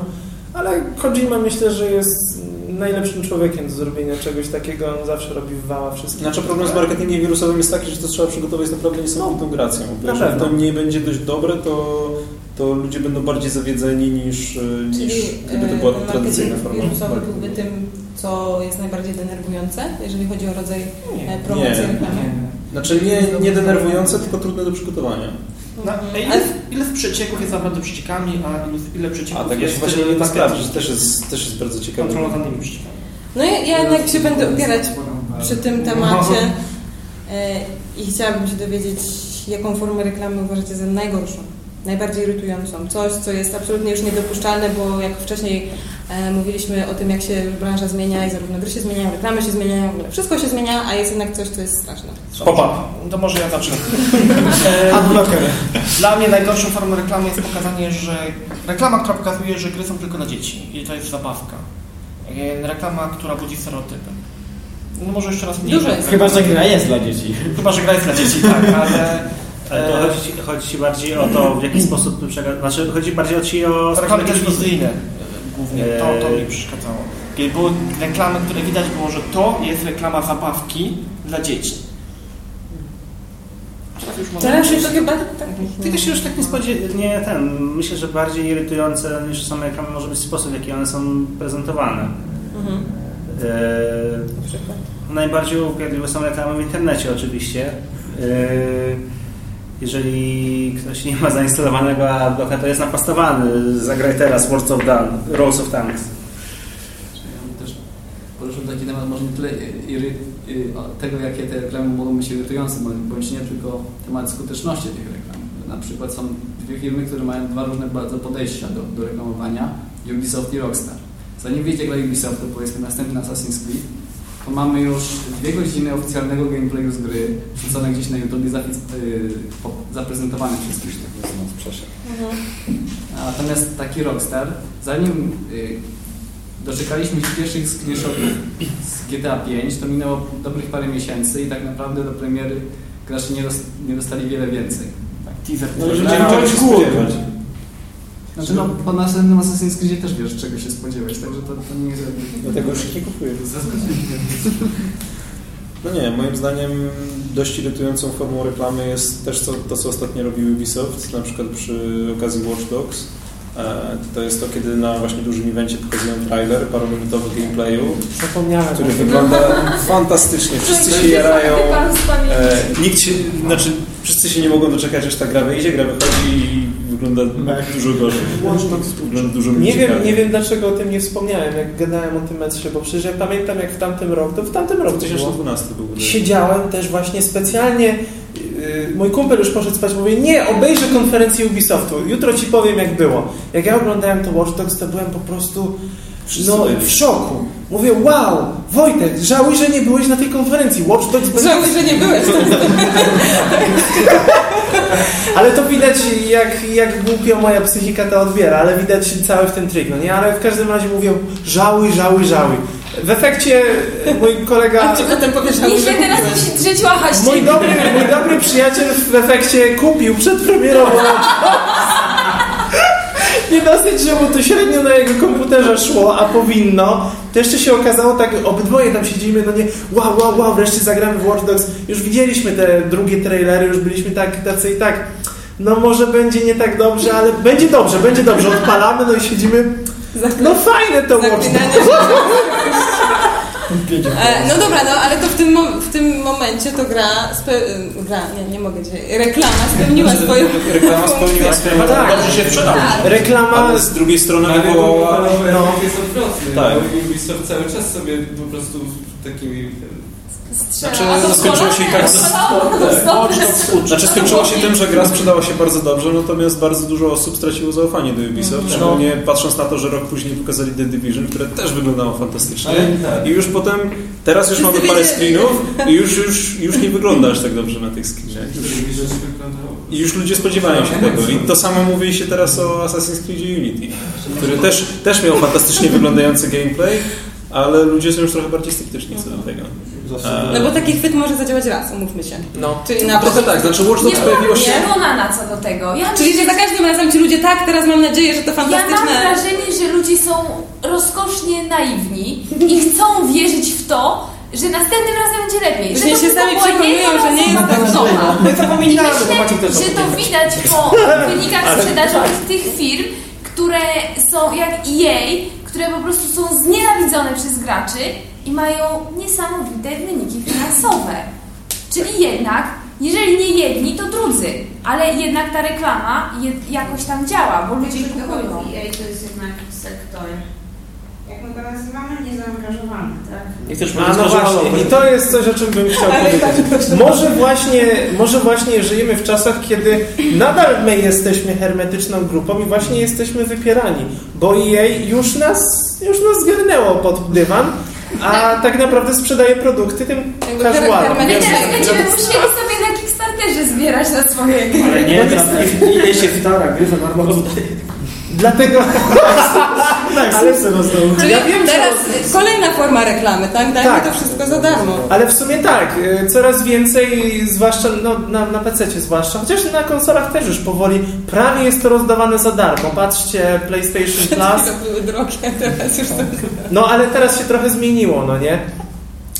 ale Kojima myślę, że jest najlepszym człowiekiem do zrobienia czegoś takiego, on zawsze robi wała wszystkich. Znaczy problem z marketingiem wirusowym jest taki, że to trzeba przygotować z naprawdę niesamowitą gracją. Bo na jeżeli to nie będzie dość dobre, to, to ludzie będą bardziej zawiedzeni niż, e, Czyli niż gdyby to była e, tradycyjna marketing forma. wirusowy marketingu. byłby tym, co jest najbardziej denerwujące, jeżeli chodzi o rodzaj Nie. e, promocji Nie. reklamy? Nie. Znaczy nie, nie denerwujące, tylko trudne do przygotowania. Na, a ile, ile z przecieków jest naprawdę przeciekami, a ile, ile przecieków A tak jest właśnie e, tak z sprawdzić, też jest, też jest bardzo ciekawe. kontrolowanymi przeciekami? No ja, ja jednak się będę opierać przy tym temacie e, i chciałabym się dowiedzieć, jaką formę reklamy uważacie za najgorszą, najbardziej irytującą. Coś, co jest absolutnie już niedopuszczalne, bo jak wcześniej e, mówiliśmy o tym, jak się branża zmienia i zarówno gry się zmieniają, reklamy się zmieniają, w ogóle wszystko się zmienia, a jest jednak coś, co jest straszne. Pop-up. To może ja zacznę. E, Dla mnie najgorszą formą reklamy jest pokazanie, że reklama, która pokazuje, że gry są tylko dla dzieci i to jest zabawka. E, Reklama, która budzi stereotypy. No może jeszcze raz mniej. Dużo jest. Chyba, że gra jest dla dzieci. Chyba, że gra jest dla dzieci, tak, ale... Ale to chodzi, chodzi ci bardziej o to, w jaki sposób przekazać. Znaczy, chodzi bardziej o ci o. Reklamy telewizyjne głównie, to, to mi przeszkadzało. Kiedy były reklamy, które widać było, że to jest reklama zabawki dla dzieci. Teraz już może Teraz być- się to chyba tak... Tylko się już tak nie spodziewa. Nie, ten. Myślę, że bardziej irytujące niż same reklamy może być sposób, w jaki one są prezentowane. Mhm. E, najbardziej upierdliwe są reklamy w internecie oczywiście. E, jeżeli ktoś nie ma zainstalowanego adblocka, to jest napastowany. Zagraj teraz Words of Done, Rolls of Tanks. Ja też poruszył taki temat może nie tyle tego, jakie te reklamy mogą być irytujące, bądź- nie, tylko temat skuteczności tych reklam. Na przykład są dwie firmy, które mają dwa różne bardzo podejścia do, do reklamowania, Ubisoft i Rockstar. Zanim wyjdzie gra Ubisoftu, powiedzmy następny Assassin's Creed, to mamy już dwie godziny oficjalnego gameplayu z gry, wrzucone gdzieś na YouTube, zafic- y, po- zaprezentowane przez kimś. Mhm. Natomiast taki Rockstar, zanim y, doczekaliśmy się pierwszych screenshotów z GTA 5, to minęło dobrych parę miesięcy i tak naprawdę do premiery gracze nie, dost, nie dostali wiele więcej. Teaser. No, że Tak, nie tak, się spodziewać. Znaczy no, po następnym Assassin's Creedzie też wiesz, czego się spodziewać, także to, to nie jest Dlatego już ich nie kupuję. No nie, moim zdaniem dość irytującą formą reklamy jest też to, to co ostatnio robił Ubisoft, na przykład przy okazji Watch Dogs. E, To jest to, kiedy na właśnie dużym evencie pokazują trailer parominutowy gameplayu, Zapomniałem. który wygląda fantastycznie. Wszyscy się jarają. E, nikt się, znaczy wszyscy się nie mogą doczekać, aż ta gra wyjdzie, gra wychodzi i wygląda dużo gorzej. Wygląda dużo mniej Nie wiem, nie wiem dlaczego o tym nie wspomniałem, jak gadałem o tym metrze, bo przecież ja pamiętam jak w tamtym roku, to w tamtym roku było. 2012 był. wydaje. Siedziałem też właśnie specjalnie, yy, mój kumpel już poszedł spać, mówię, nie, obejrzę konferencję Ubisoftu, jutro ci powiem jak było. Jak ja oglądałem to Watch Dogs, to byłem po prostu Wszyscy no, byli. w szoku. Mówię, wow, Wojtek, żałuj, że nie byłeś na tej konferencji. Watch Dogs bez... Żałuję, że nie byłeś. Ale to widać, jak, jak głupio moja psychika to odbiera, ale widać cały w ten trik, no nie? Ale w każdym razie mówią, żałuj, żałuj, żałuj. W efekcie mój kolega... A czy potem powiesz, że Niech się teraz musi drzeć łachać Mój dobry, mój dobry przyjaciel w efekcie kupił przed premierą. Nie dosyć, że mu to średnio na jego komputerze szło, a powinno. To jeszcze się okazało tak, obydwoje tam siedzimy, no nie, wow, wow, wow, wreszcie zagramy w Watch Dogs. Już widzieliśmy te drugie trailery, już byliśmy tak, tacy i tak. No może będzie nie tak dobrze, ale będzie dobrze, będzie dobrze. Odpalamy, no i siedzimy. No fajne to Watch Dogs. E, No dobra, no ale to w tym, w tym momencie to gra, spe- gra nie, nie mogę dzisiaj, reklama spełniła swoją Reklama spełniła swoją No tak. Dobrze się sprzedał. Reklama Ale z drugiej strony Ale wywołała... no. jest odwrotny. Tak. No. Ubisoft cały czas sobie po prostu takimi... Znaczy, skończyło się i tak... Znaczy skończyło się tym, że gra sprzedała się bardzo dobrze, natomiast bardzo dużo osób straciło zaufanie do Ubisoft, szczególnie patrząc na to, że rok później pokazali The Division, które też wyglądało fantastycznie. I już potem, teraz już mamy parę screenów i już, już, już nie wygląda aż tak dobrze na tych screenach. I już ludzie spodziewają się tego. I to samo mówi się teraz o Assassin's Creed Unity, który też, też miał fantastycznie wyglądający gameplay, ale ludzie są już trochę bardziej sceptyczni co do tego. No bo taki chwyt może zadziałać raz, umówmy się. No. Czyli na Trochę tak, znaczy Watch Nie Dogs byłam pojawiło się... przekonana co do tego. Ja, Czyli że za każdym razem ci ludzie tak, teraz mam nadzieję, że to ja mam fantastyczne. wrażenie, że ludzie są rozkosznie naiwni i chcą wierzyć w to, że następnym razem będzie lepiej. Że to się sami przekonują, że nie jest tak jednorazowa. My I zapominamy, myślę, że to widać po wynikach sprzedażowych tych firm, które są jak EA, które po prostu są znienawidzone przez graczy i mają niesamowite wyniki finansowe. Czyli jednak, jeżeli nie jedni, to drudzy, ale jednak ta reklama jakoś tam działa, bo ludzie kupują. EA, to jest jednak sektor, jak my go nazywamy, niezaangażowany, tak? Nie chcesz A powiedzieć no właśnie, i to jest coś, o czym bym chciał powiedzieć. tak, Może właśnie, może właśnie żyjemy w czasach, kiedy nadal my jesteśmy hermetyczną grupą i właśnie jesteśmy wypierani, bo EA już nas, już nas zgarnęło pod dywan, a tak naprawdę sprzedaje produkty tym casualom. teraz będziemy musieli sobie na Kickstarterze zbierać na swoje gry. Ale nie, teraz ile się witara, gryfem armorą Dlatego... Tak, Ale- rozdał. Czyli Ja wiem, że- teraz kolejna forma reklamy, tak? Dajmy Tak. to wszystko za darmo. Ale w sumie tak, y, coraz więcej, zwłaszcza no, na, na PC zwłaszcza, chociaż na konsolach też już powoli, prawie jest to rozdawane za darmo. Patrzcie, PlayStation Plus, To były drogie, a teraz już to... no ale teraz się trochę zmieniło, no nie?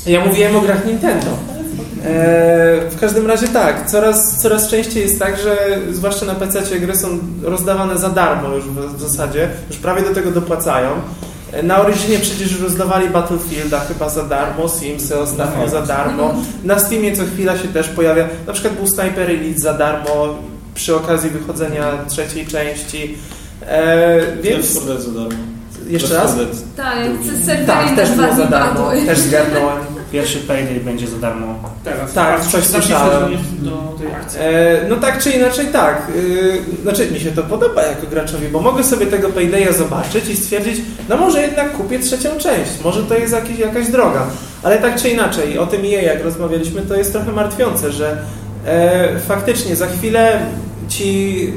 Ja mówiłem o grach Nintendo. E, w każdym razie tak, coraz, coraz częściej jest tak, że zwłaszcza na PC gry są rozdawane za darmo już w, w zasadzie, już prawie do tego dopłacają. E, Na Originie przecież rozdawali Battlefielda chyba za darmo, Simsy ostatnio za darmo. Na Steamie co chwila się też pojawia, na przykład był Sniper Elite za darmo przy okazji wychodzenia trzeciej części. E, Więc Left 4 Dead za darmo. jeszcze raz? 4 Dead. Tak, Drugi. serwery Tak, też było za darmo, też zgarnąłem. Pierwszy payday będzie za darmo. Teraz. Tak, coś słyszałem. Do tej akcji. E, no tak czy inaczej tak. E, znaczy mi się to podoba jako graczowi, bo mogę sobie tego Paydaya zobaczyć i stwierdzić, no może jednak kupię trzecią część, może to jest jakiś, jakaś droga. Ale tak czy inaczej, o tym jej jak rozmawialiśmy, to jest trochę martwiące, że e, faktycznie za chwilę ci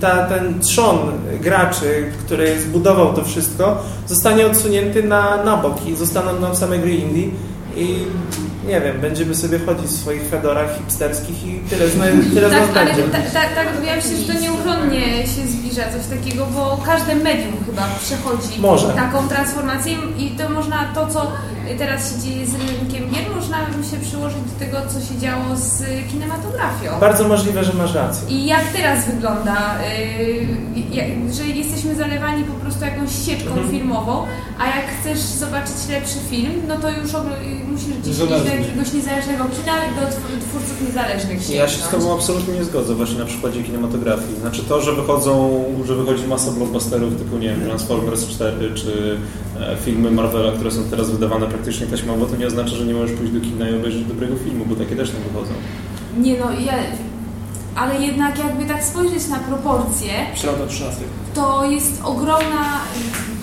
ta, ten trzon graczy, który zbudował to wszystko, zostanie odsunięty na, na bok i zostaną nam same gry indie i nie wiem, będziemy sobie chodzić w swoich fedorach hipsterskich i tyle z, nas- tyle Tak, ale będzie. ta, ta, tak, ja myślę, że to nieuchronnie się zbliża coś takiego, bo każde medium chyba przechodzi Może. taką transformację i to można, to co teraz się dzieje z rynkiem gier, można się przyłożyć do tego, co się działo z kinematografią. Bardzo możliwe, że masz rację. I jak teraz wygląda, yy, jak, że jesteśmy zalewani po prostu jakąś ścieżką Mhm. filmową, a jak chcesz zobaczyć lepszy film, no to już y, musisz gdzieś iść do jakiegoś niezależnego kina do tw- twórców niezależnych Ja się z sięgnąć. Tobą absolutnie nie zgodzę właśnie na przykładzie kinematografii. Znaczy to, że wychodzą, że wychodzi masa blockbusterów typu, nie wiem, Transformers 4 czy filmy Marvela, które są teraz wydawane praktycznie taśmowo, to nie oznacza, że nie możesz pójść do kina i obejrzeć dobrego filmu, bo takie też tam wychodzą. Nie no, ja, ale jednak jakby tak spojrzeć na proporcje, Środa 13. to jest ogromna,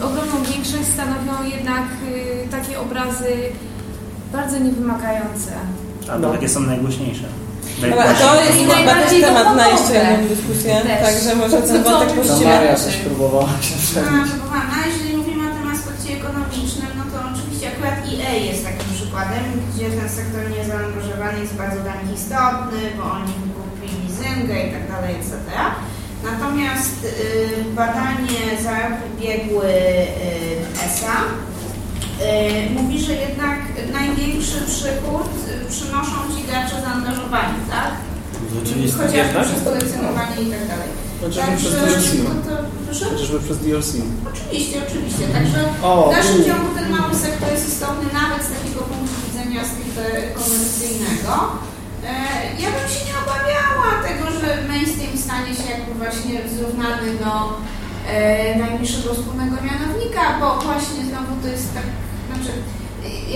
ogromną większość stanowią jednak y, takie obrazy bardzo niewymagające. A No. to takie są najgłośniejsze. Dobra, to jest I chyba też najbardziej temat na jeszcze jedną dyskusję, Też. także może ten Co- wątek co- To puścimy. Maria coś próbowała się A, przebić. próbowałam. A jeżeli mówimy o tym aspekcie ekonomicznym, no to akurat EA jest takim przykładem, gdzie ten sektor niezaangażowany jest bardzo dla nich istotny, bo oni wykupili Zynga i tak dalej, etc. Natomiast y, badanie za rok ubiegły y, ESA y, mówi, że jednak największy przychód y, przynoszą ci gracze zaangażowani, tak? Chociażby Jednak? przez kolekcjonowanie i tak dalej. Chociażby przez Także, DLC. no to, proszę? Chociażby przez DLC. Oczywiście, oczywiście. Także O, w dalszym ciągu ten mały sektor jest istotny nawet z takiego punktu widzenia stricte komercyjnego. E, Ja bym się nie obawiała tego, że mainstream stanie się jakby właśnie zrównany do e, najniższego wspólnego mianownika, bo właśnie znowu to jest tak, znaczy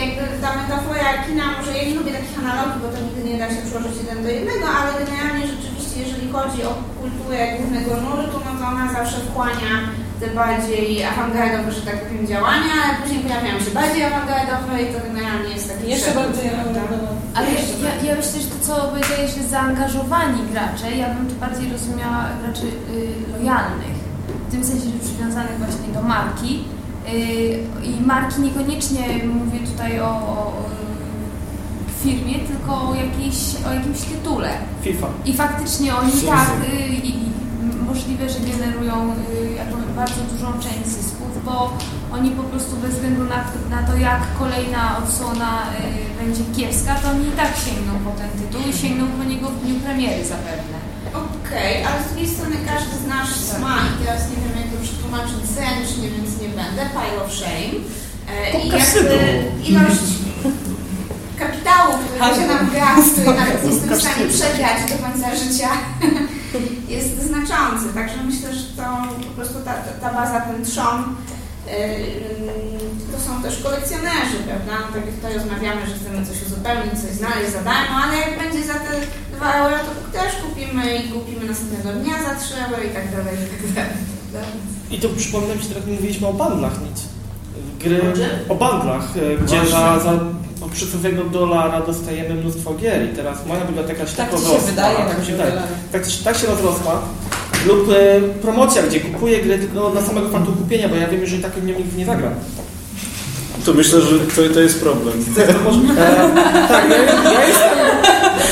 jakby ta metafora kina, może ja nie lubię takich analogii, bo to nigdy nie da się przełożyć jeden do jednego, ale generalnie rzeczywiście, jeżeli chodzi o kulturę głównego nurtu, no to ona zawsze wchłania te bardziej awangardowe, że tak powiem, działania, ale później pojawiają się bardziej awangardowe i to generalnie jest taki Jeszcze bardziej prawda? Ale ja, ja myślę, że to co powiedziałeś, że zaangażowani gracze, ja bym tu bardziej rozumiała graczy y, lojalnych. W tym sensie, że przywiązanych właśnie do marki. Y, I marki niekoniecznie mówię tutaj o, o firmie, tylko o, jakiejś, o jakimś tytule. FIFA. I faktycznie oni tak y, i, i możliwe, że generują y, bardzo dużą część zysków, bo oni po prostu bez względu na, na to, jak kolejna odsłona y, będzie kiepska, to oni i tak sięgną po ten tytuł i sięgną po niego w dniu premiery zapewne. Okej, ale z drugiej strony każdy z nas ma i teraz nie wiem jak to przetłumaczyć zręcznie, więc nie będę, pile of shame. E, I jakby ilość kapitału, który się nam który nawet nie jestem w stanie przegrać do końca życia, jest znaczący. Także myślę, że to po prostu ta, ta, baza, ten trzon, yy, to są też kolekcjonerzy, prawda? No, tak jak tutaj rozmawiamy, że chcemy coś uzupełnić, coś znaleźć za darmo, ale jak będzie za te 2 euro, to też kupimy i kupimy następnego dnia za 3 euro i tak dalej, i tak dalej. I tu przypomina mi się, teraz nie mówiliśmy o bandlach nic. Gry o bandlach, e, gdzie za, za no, przysłowiowego dolara dostajemy mnóstwo gier i teraz moja biblioteka się tak, Tak się rozrosła. wydaje, tak tak się się wydaje. wydaje. Tak, tak się rozrosła. Lub e, promocja, gdzie kupuję gry tylko dla samego faktu kupienia, bo ja wiem, że i tak w nią nigdy nie zagram. To myślę, że to, to jest problem. E, tak, ja, ja, jestem,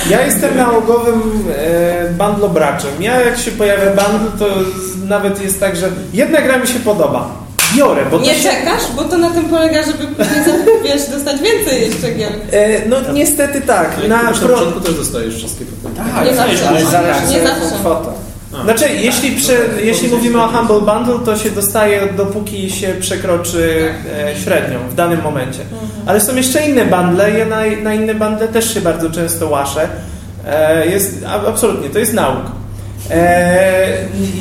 ja jestem nałogowym e, bandlobraczem. Ja jak się pojawia bundle, to nawet jest tak, że jedna gra mi się podoba. Biorę, bo to Nie się, czekasz, bo to na tym polega, żeby wiesz, dostać więcej jeszcze gier. e, No niestety tak. Na na pro, początku też dostajesz wszystkie potem. Tak, Nie zawsze. Ale zależy Nie zawsze. jaką kwotę. Znaczy, jeśli, prze, jeśli mówimy o Humble Bundle, to się dostaje dopóki się przekroczy e, średnią w danym momencie. Ale są jeszcze inne bundle, ja na, na inne bundle też się bardzo często łaszę. E, jest, a- absolutnie, to jest nauk. E,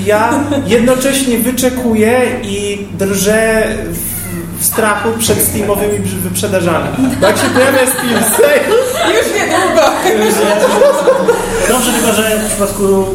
ja jednocześnie wyczekuję i drżę w, strachu przed Steamowymi wyprzedażami. Bo jak się pojawia Steam Sale, Już niedługo. Dobrze, tylko że w przypadku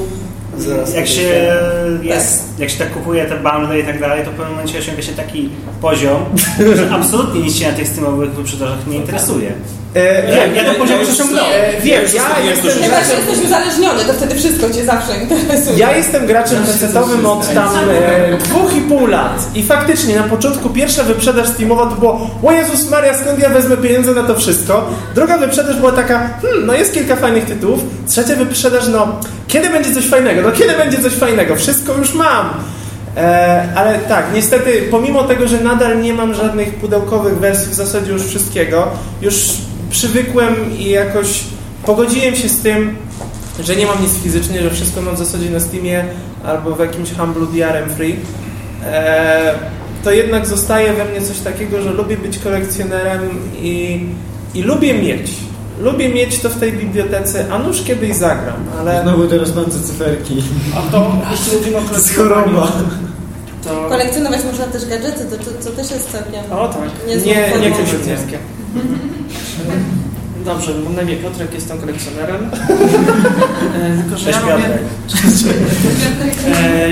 Zaraz jak się jest, jak się tak kupuje te bundle i tak dalej, to w pewnym momencie osiąga się taki poziom, że absolutnie nic się na tych steamowych wyprzedażach nie interesuje. e, Ja, ja ten poziom ja już- osiągnąłem. e, wiem, ja jestem Chyba, że jesteś uzależniony, to wtedy wszystko cię zawsze interesuje. Ja jestem graczem PC-owym od tam e, dwóch i pół lat i faktycznie na początku pierwsza wyprzedaż Steamowa to było o Jezus Maria, skąd ja wezmę pieniądze na to wszystko? Druga wyprzedaż była taka, hmm, no jest kilka fajnych tytułów. Trzecia wyprzedaż, no kiedy będzie coś fajnego? No kiedy będzie coś fajnego? Wszystko już mam. E, ale tak, niestety, pomimo tego, że nadal nie mam żadnych pudełkowych wersji w zasadzie już wszystkiego, już przywykłem i jakoś pogodziłem się z tym, że nie mam nic fizycznie, że wszystko mam w zasadzie na Steamie albo w jakimś Humble DRM free, e, to jednak zostaje we mnie coś takiego, że lubię być kolekcjonerem i, i lubię mieć. Lubię mieć to w tej bibliotece, a nuż kiedyś zagram, ale... Znowu te rosnące cyferki. A to jeśli mówimy o To jest kolekcjonowaniu, choroba. to... Kolekcjonować można też gadżety, to, to, to też jest całkiem... O tak, Nie, nie kolekcjonerskie. Dobrze, mam na imię Piotrek, jestem kolekcjonerem. E, Tylko, że Cześć ja robię, e,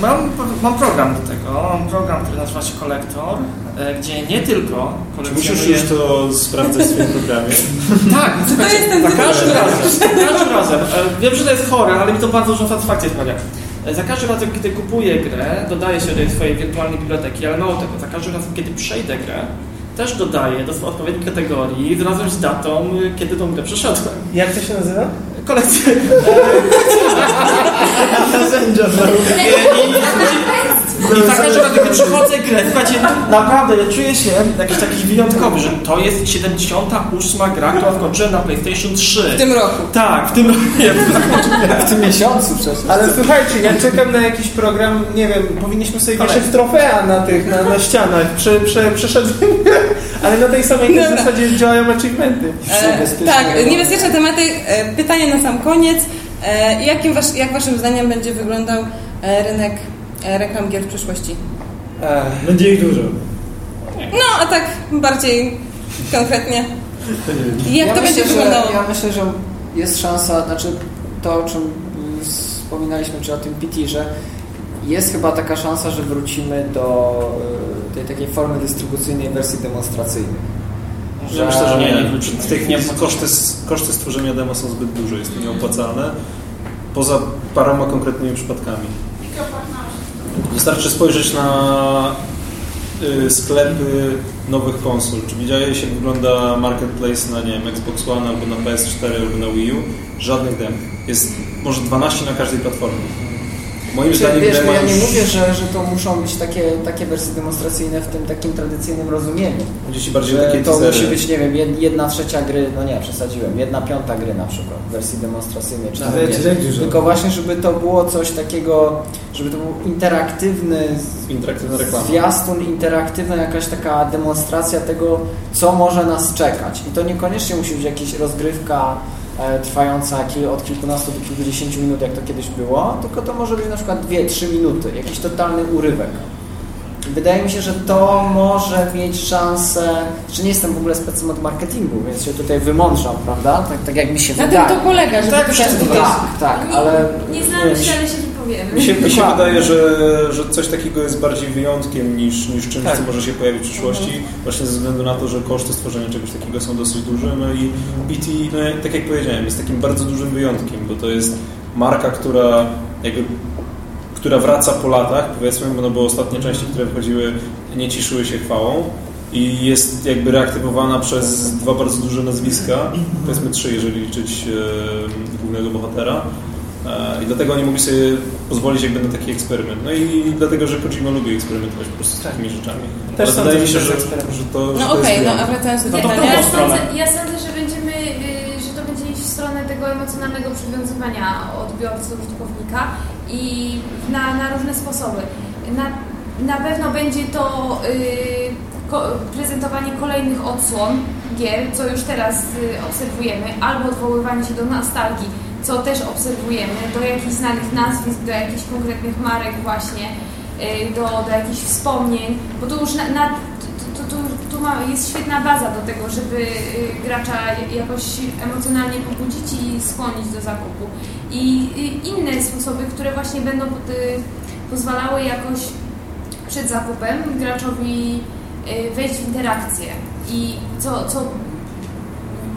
mam, mam program do tego. Mam program, który nazywa się Kolektor, e, gdzie nie tylko Czy musisz kolekcjonuję... już to sprawdzać w swoim programie? Tak, słuchajcie, jest ten za każdym razem, za każdym razem. Wiem, że to jest chore, ale mi to bardzo dużą satysfakcję sprawia. Za każdym razem, kiedy kupuję grę, dodaję się do tej swojej wirtualnej biblioteki, ale mało tego, za każdym razem, kiedy przejdę grę, też dodaję do odpowiedniej kategorii razem z datą, y, kiedy tą grę przeszedłem. Jak to się nazywa? Kolekcja. I za każdym razem, kiedy przechodzę grę, słuchajcie, naprawdę, ja czuję się jakiś taki wyjątkowy, że to jest 78 gra, którą skończyłem na PlayStation 3. W tym roku. Tak, w tym roku. Nie, W tym miesiącu przecież. Ale słuchajcie, ja czekam na jakiś program, nie wiem, powinniśmy sobie wieszać trofea na tych, na, na ścianach. Prze, prze, przeszedłem, ale na tej samej Dobra. zasadzie działają achievementy. E, tak, niebezpieczne tematy. E, pytanie na sam koniec. E, jakim wasz, jak waszym zdaniem będzie wyglądał rynek reklam gier w przyszłości? Będzie ich dużo. No, a tak bardziej konkretnie. Jak ja to myślę, będzie że, wyglądało? Ja myślę, że jest szansa, znaczy to o czym wspominaliśmy, czy o tym PT, że jest chyba taka szansa, że wrócimy do y, tej takiej formy dystrybucyjnej wersji demonstracyjnej. Ja myślę, że nie. W tej chwili koszty, koszty stworzenia demo są zbyt duże, jest to nieopłacalne. Poza paroma konkretnymi przypadkami. Wystarczy spojrzeć na y, sklepy nowych konsol. Czy widziałeś, jak wygląda marketplace na nie wiem, Xbox One albo na PS4 albo na Wii U? Żadnych dem. Jest może 12 na każdej platformie. Moim Znaczy, zdaniem wiesz, no ja nie mówię, że, że to muszą być takie, takie wersje demonstracyjne w tym takim tradycyjnym rozumieniu. Będzie ci bardziej że takie to teasery. musi być, nie wiem, jed- jedna trzecia gry, no nie, przesadziłem, jedna piąta gry na przykład w wersji demonstracyjnej. Czy Ale czy tak dużo? Tylko właśnie, żeby to było coś takiego, żeby to był interaktywny Interaktywna reklama. zwiastun, interaktywna jakaś taka demonstracja tego, co może nas czekać. I to niekoniecznie musi być jakaś rozgrywka trwająca kil, od kilkunastu do kilkudziesięciu minut, jak to kiedyś było, tylko to może być na przykład 2-3 minuty, jakiś totalny urywek. Wydaje mi się, że to może mieć szansę, że nie jestem w ogóle specem od marketingu, więc się tutaj wymądrzam, prawda? Tak, tak jak mi się Na tym wydaje. to polega, że tak, to wszyscy każdy tak, tak, ale Nie znamy Nie, się, ale się wypowiemy. Mi się, mi się wydaje, że, że coś takiego jest bardziej wyjątkiem niż, niż czymś, Tak. co może się pojawić w przyszłości, właśnie ze względu na to, że koszty stworzenia czegoś takiego są dosyć duże. No i BT, no, tak jak powiedziałem, jest takim bardzo dużym wyjątkiem, bo to jest marka, która jakby która wraca po latach, powiedzmy, bo, no bo ostatnie części, które wchodziły, nie cieszyły się chwałą i jest jakby reaktywowana przez dwa bardzo duże nazwiska, powiedzmy trzy, jeżeli liczyć e, głównego bohatera. E, I dlatego oni mogli sobie pozwolić jakby na taki eksperyment. No i dlatego, że Kojima lubi eksperymentować po prostu z takimi rzeczami. Też Ale wydaje mi że się, że, że to, że No okej, no a wracając do to pytania. Ja sądzę, stronę tego emocjonalnego przywiązywania odbiorcy, użytkownika i na, na różne sposoby. Na, na pewno będzie to y, ko, prezentowanie kolejnych odsłon gier, co już teraz y, obserwujemy, albo odwoływanie się do nostalgii, co też obserwujemy, do jakichś znanych nazwisk, do jakichś konkretnych marek właśnie, y, do, do jakichś wspomnień, bo tu już na, na ma, jest świetna baza do tego, żeby y, gracza jakoś emocjonalnie pobudzić i skłonić do zakupu. I y, inne sposoby, które właśnie będą y, pozwalały jakoś przed zakupem graczowi wejść w interakcję. I co, co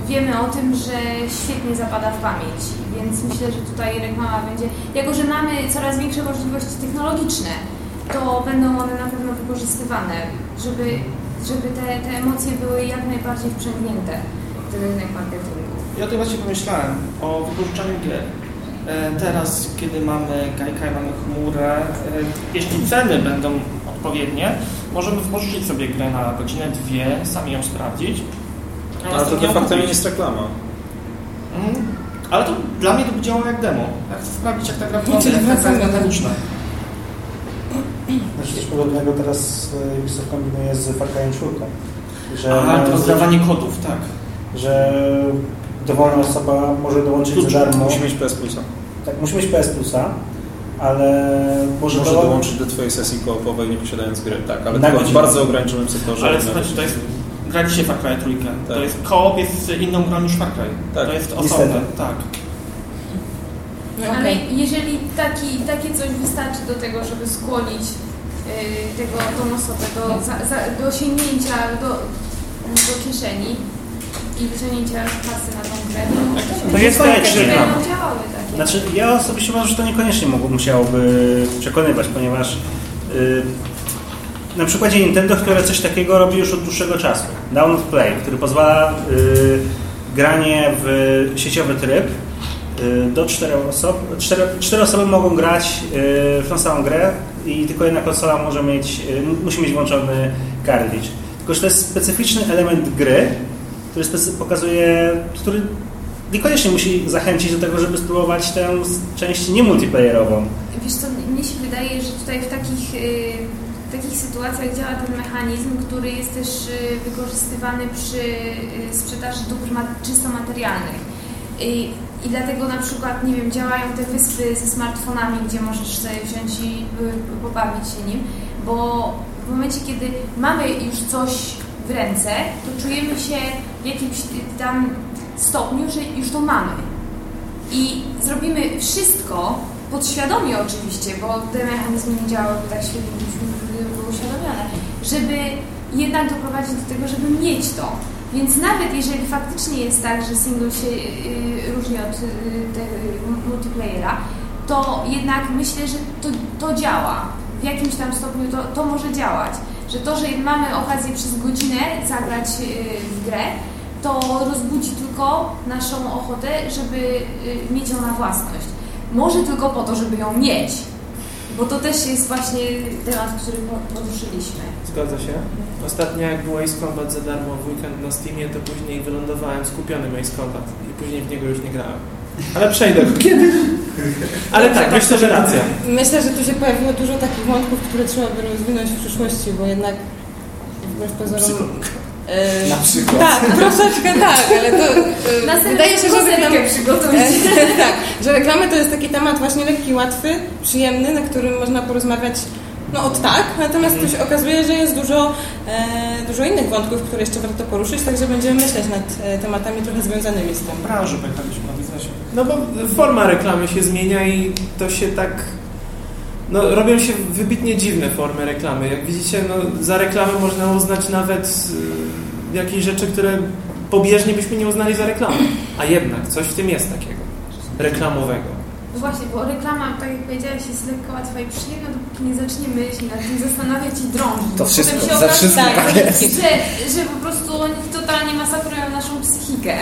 wiemy o tym, że świetnie zapada w pamięć, więc myślę, że tutaj reklama będzie, jako że mamy coraz większe możliwości technologiczne, to będą one na pewno wykorzystywane, żeby, żeby te, te emocje były jak najbardziej wprzęgnięte w ten rynek marketingu. Ja tutaj właśnie pomyślałem o wypożyczaniu gier. E, Teraz, kiedy mamy Gajka i mamy chmurę, e, jeśli ceny będą odpowiednie, możemy wypożyczyć sobie grę na godzinę, dwie, sami ją sprawdzić. a Ale to de facto nie jest reklama. Mm, Ale to dla mnie to by działało jak demo. Ja chcę sprawdzić, jak ta gra wygląda, jak ta gra jest mechaniczna. Znaczy coś podobnego teraz e, Ubisoft kombinuje z Far Cry 4. Że, Aha, to rozdawanie kodów, tak. że dowolna osoba może dołączyć za darmo. Musi mieć PS Plusa. Tak, musi mieć PS Plusa, ale może, Może doła- dołączyć do Twojej sesji koopowej nie posiadając gry, tak, ale tylko w bardzo ograniczonym sektorze. Ale Na słuchajcie, to jest... Graliście Far Cry trójkę. Tak. To jest koop jest inną grą niż Far Cry. Tak. To jest osobne, tak. No, Ale jeżeli taki, takie coś wystarczy do tego, żeby skłonić y, tego, tą osobę do, za, za, do sięgnięcia do, do kieszeni i wyciągnięcia kasy na tą grę, To jest to tak, że- będą działały takie. Znaczy, ja osobiście uważam, że to niekoniecznie mogło, musiałoby przekonywać, ponieważ y, na przykładzie Nintendo, które coś takiego robi już od dłuższego czasu. Download Play, który pozwala y, granie w sieciowy tryb do czterech osób. Cztery, cztery osoby mogą grać y, w tą samą grę i tylko jedna konsola może mieć, y, musi mieć włączony cartridge. Tylko, że to jest specyficzny element gry, który pokazuje, który niekoniecznie musi zachęcić do tego, żeby spróbować tę część niemultiplayerową. Wiesz co, mnie się wydaje, że tutaj w takich, y, w takich sytuacjach działa ten mechanizm, który jest też y, wykorzystywany przy y, sprzedaży dóbr czysto materialnych. I, dlatego na przykład, nie wiem, działają te wyspy ze smartfonami, gdzie możesz sobie wziąć i y, pobawić się nim, bo w momencie, kiedy mamy już coś w ręce, to czujemy się w jakimś tam stopniu, że już to mamy. I zrobimy wszystko, podświadomie oczywiście, bo te mechanizmy nie działałyby tak świetnie, gdybyśmy były uświadomione, żeby jednak doprowadzić do tego, żeby mieć to. Więc nawet jeżeli faktycznie jest tak, że single się y, różni od y, tego multiplayera, to jednak myślę, że to, to działa. W jakimś tam stopniu to, to może działać. Że to, że mamy okazję przez godzinę zagrać y, w grę, to rozbudzi tylko naszą ochotę, żeby y, mieć ją na własność. Może tylko po to, żeby ją mieć, bo to też jest właśnie temat, który po- poruszyliśmy. Zgadza się. Ostatnio jak był Ace Combat za darmo w weekend na Steamie, to później wylądowałem z kupionym Ace Combat i później w niego już nie grałem. Ale przejdę do kiedyś. Ale tak, myślę, że racja. Myślę, że tu się pojawiło dużo takich wątków, które trzeba by rozwinąć w przyszłości, bo jednak wbrew pozorom... e, Na przykład. Tak, troszeczkę tak, ale to Następną wydaje się, że reklamy, tak, że reklamy to jest taki temat właśnie lekki, łatwy, przyjemny, na którym można porozmawiać no od tak, natomiast tu się okazuje, że jest dużo, e, dużo innych wątków, które jeszcze warto poruszyć, także będziemy myśleć nad e, tematami trochę związanymi z tym. branży biznesie. No bo forma reklamy się zmienia i to się tak... No, robią się wybitnie dziwne formy reklamy. Jak widzicie, no, za reklamę można uznać nawet jakieś rzeczy, które pobieżnie byśmy nie uznali za reklamę. A jednak coś w tym jest takiego reklamowego. No właśnie, bo reklama, tak jak powiedziałaś, jest lekko łatwa i przyjemna, dopóki nie zaczniemy się nad tym zastanawiać i drążyć. To Bo wszystko, potem się za wszystko tak, tak jest. Że, że po prostu oni totalnie masakrują naszą psychikę.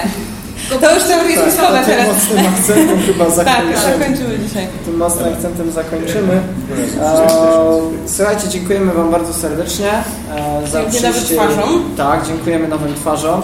To już teorie Tak, to tym teraz. mocnym akcentem chyba Tak, zakończymy. zakończymy dzisiaj. Tym mocnym akcentem zakończymy. E, słuchajcie, dziękujemy Wam bardzo serdecznie e, za Dzięki nowym twarzom. Tak, dziękujemy nowym twarzom.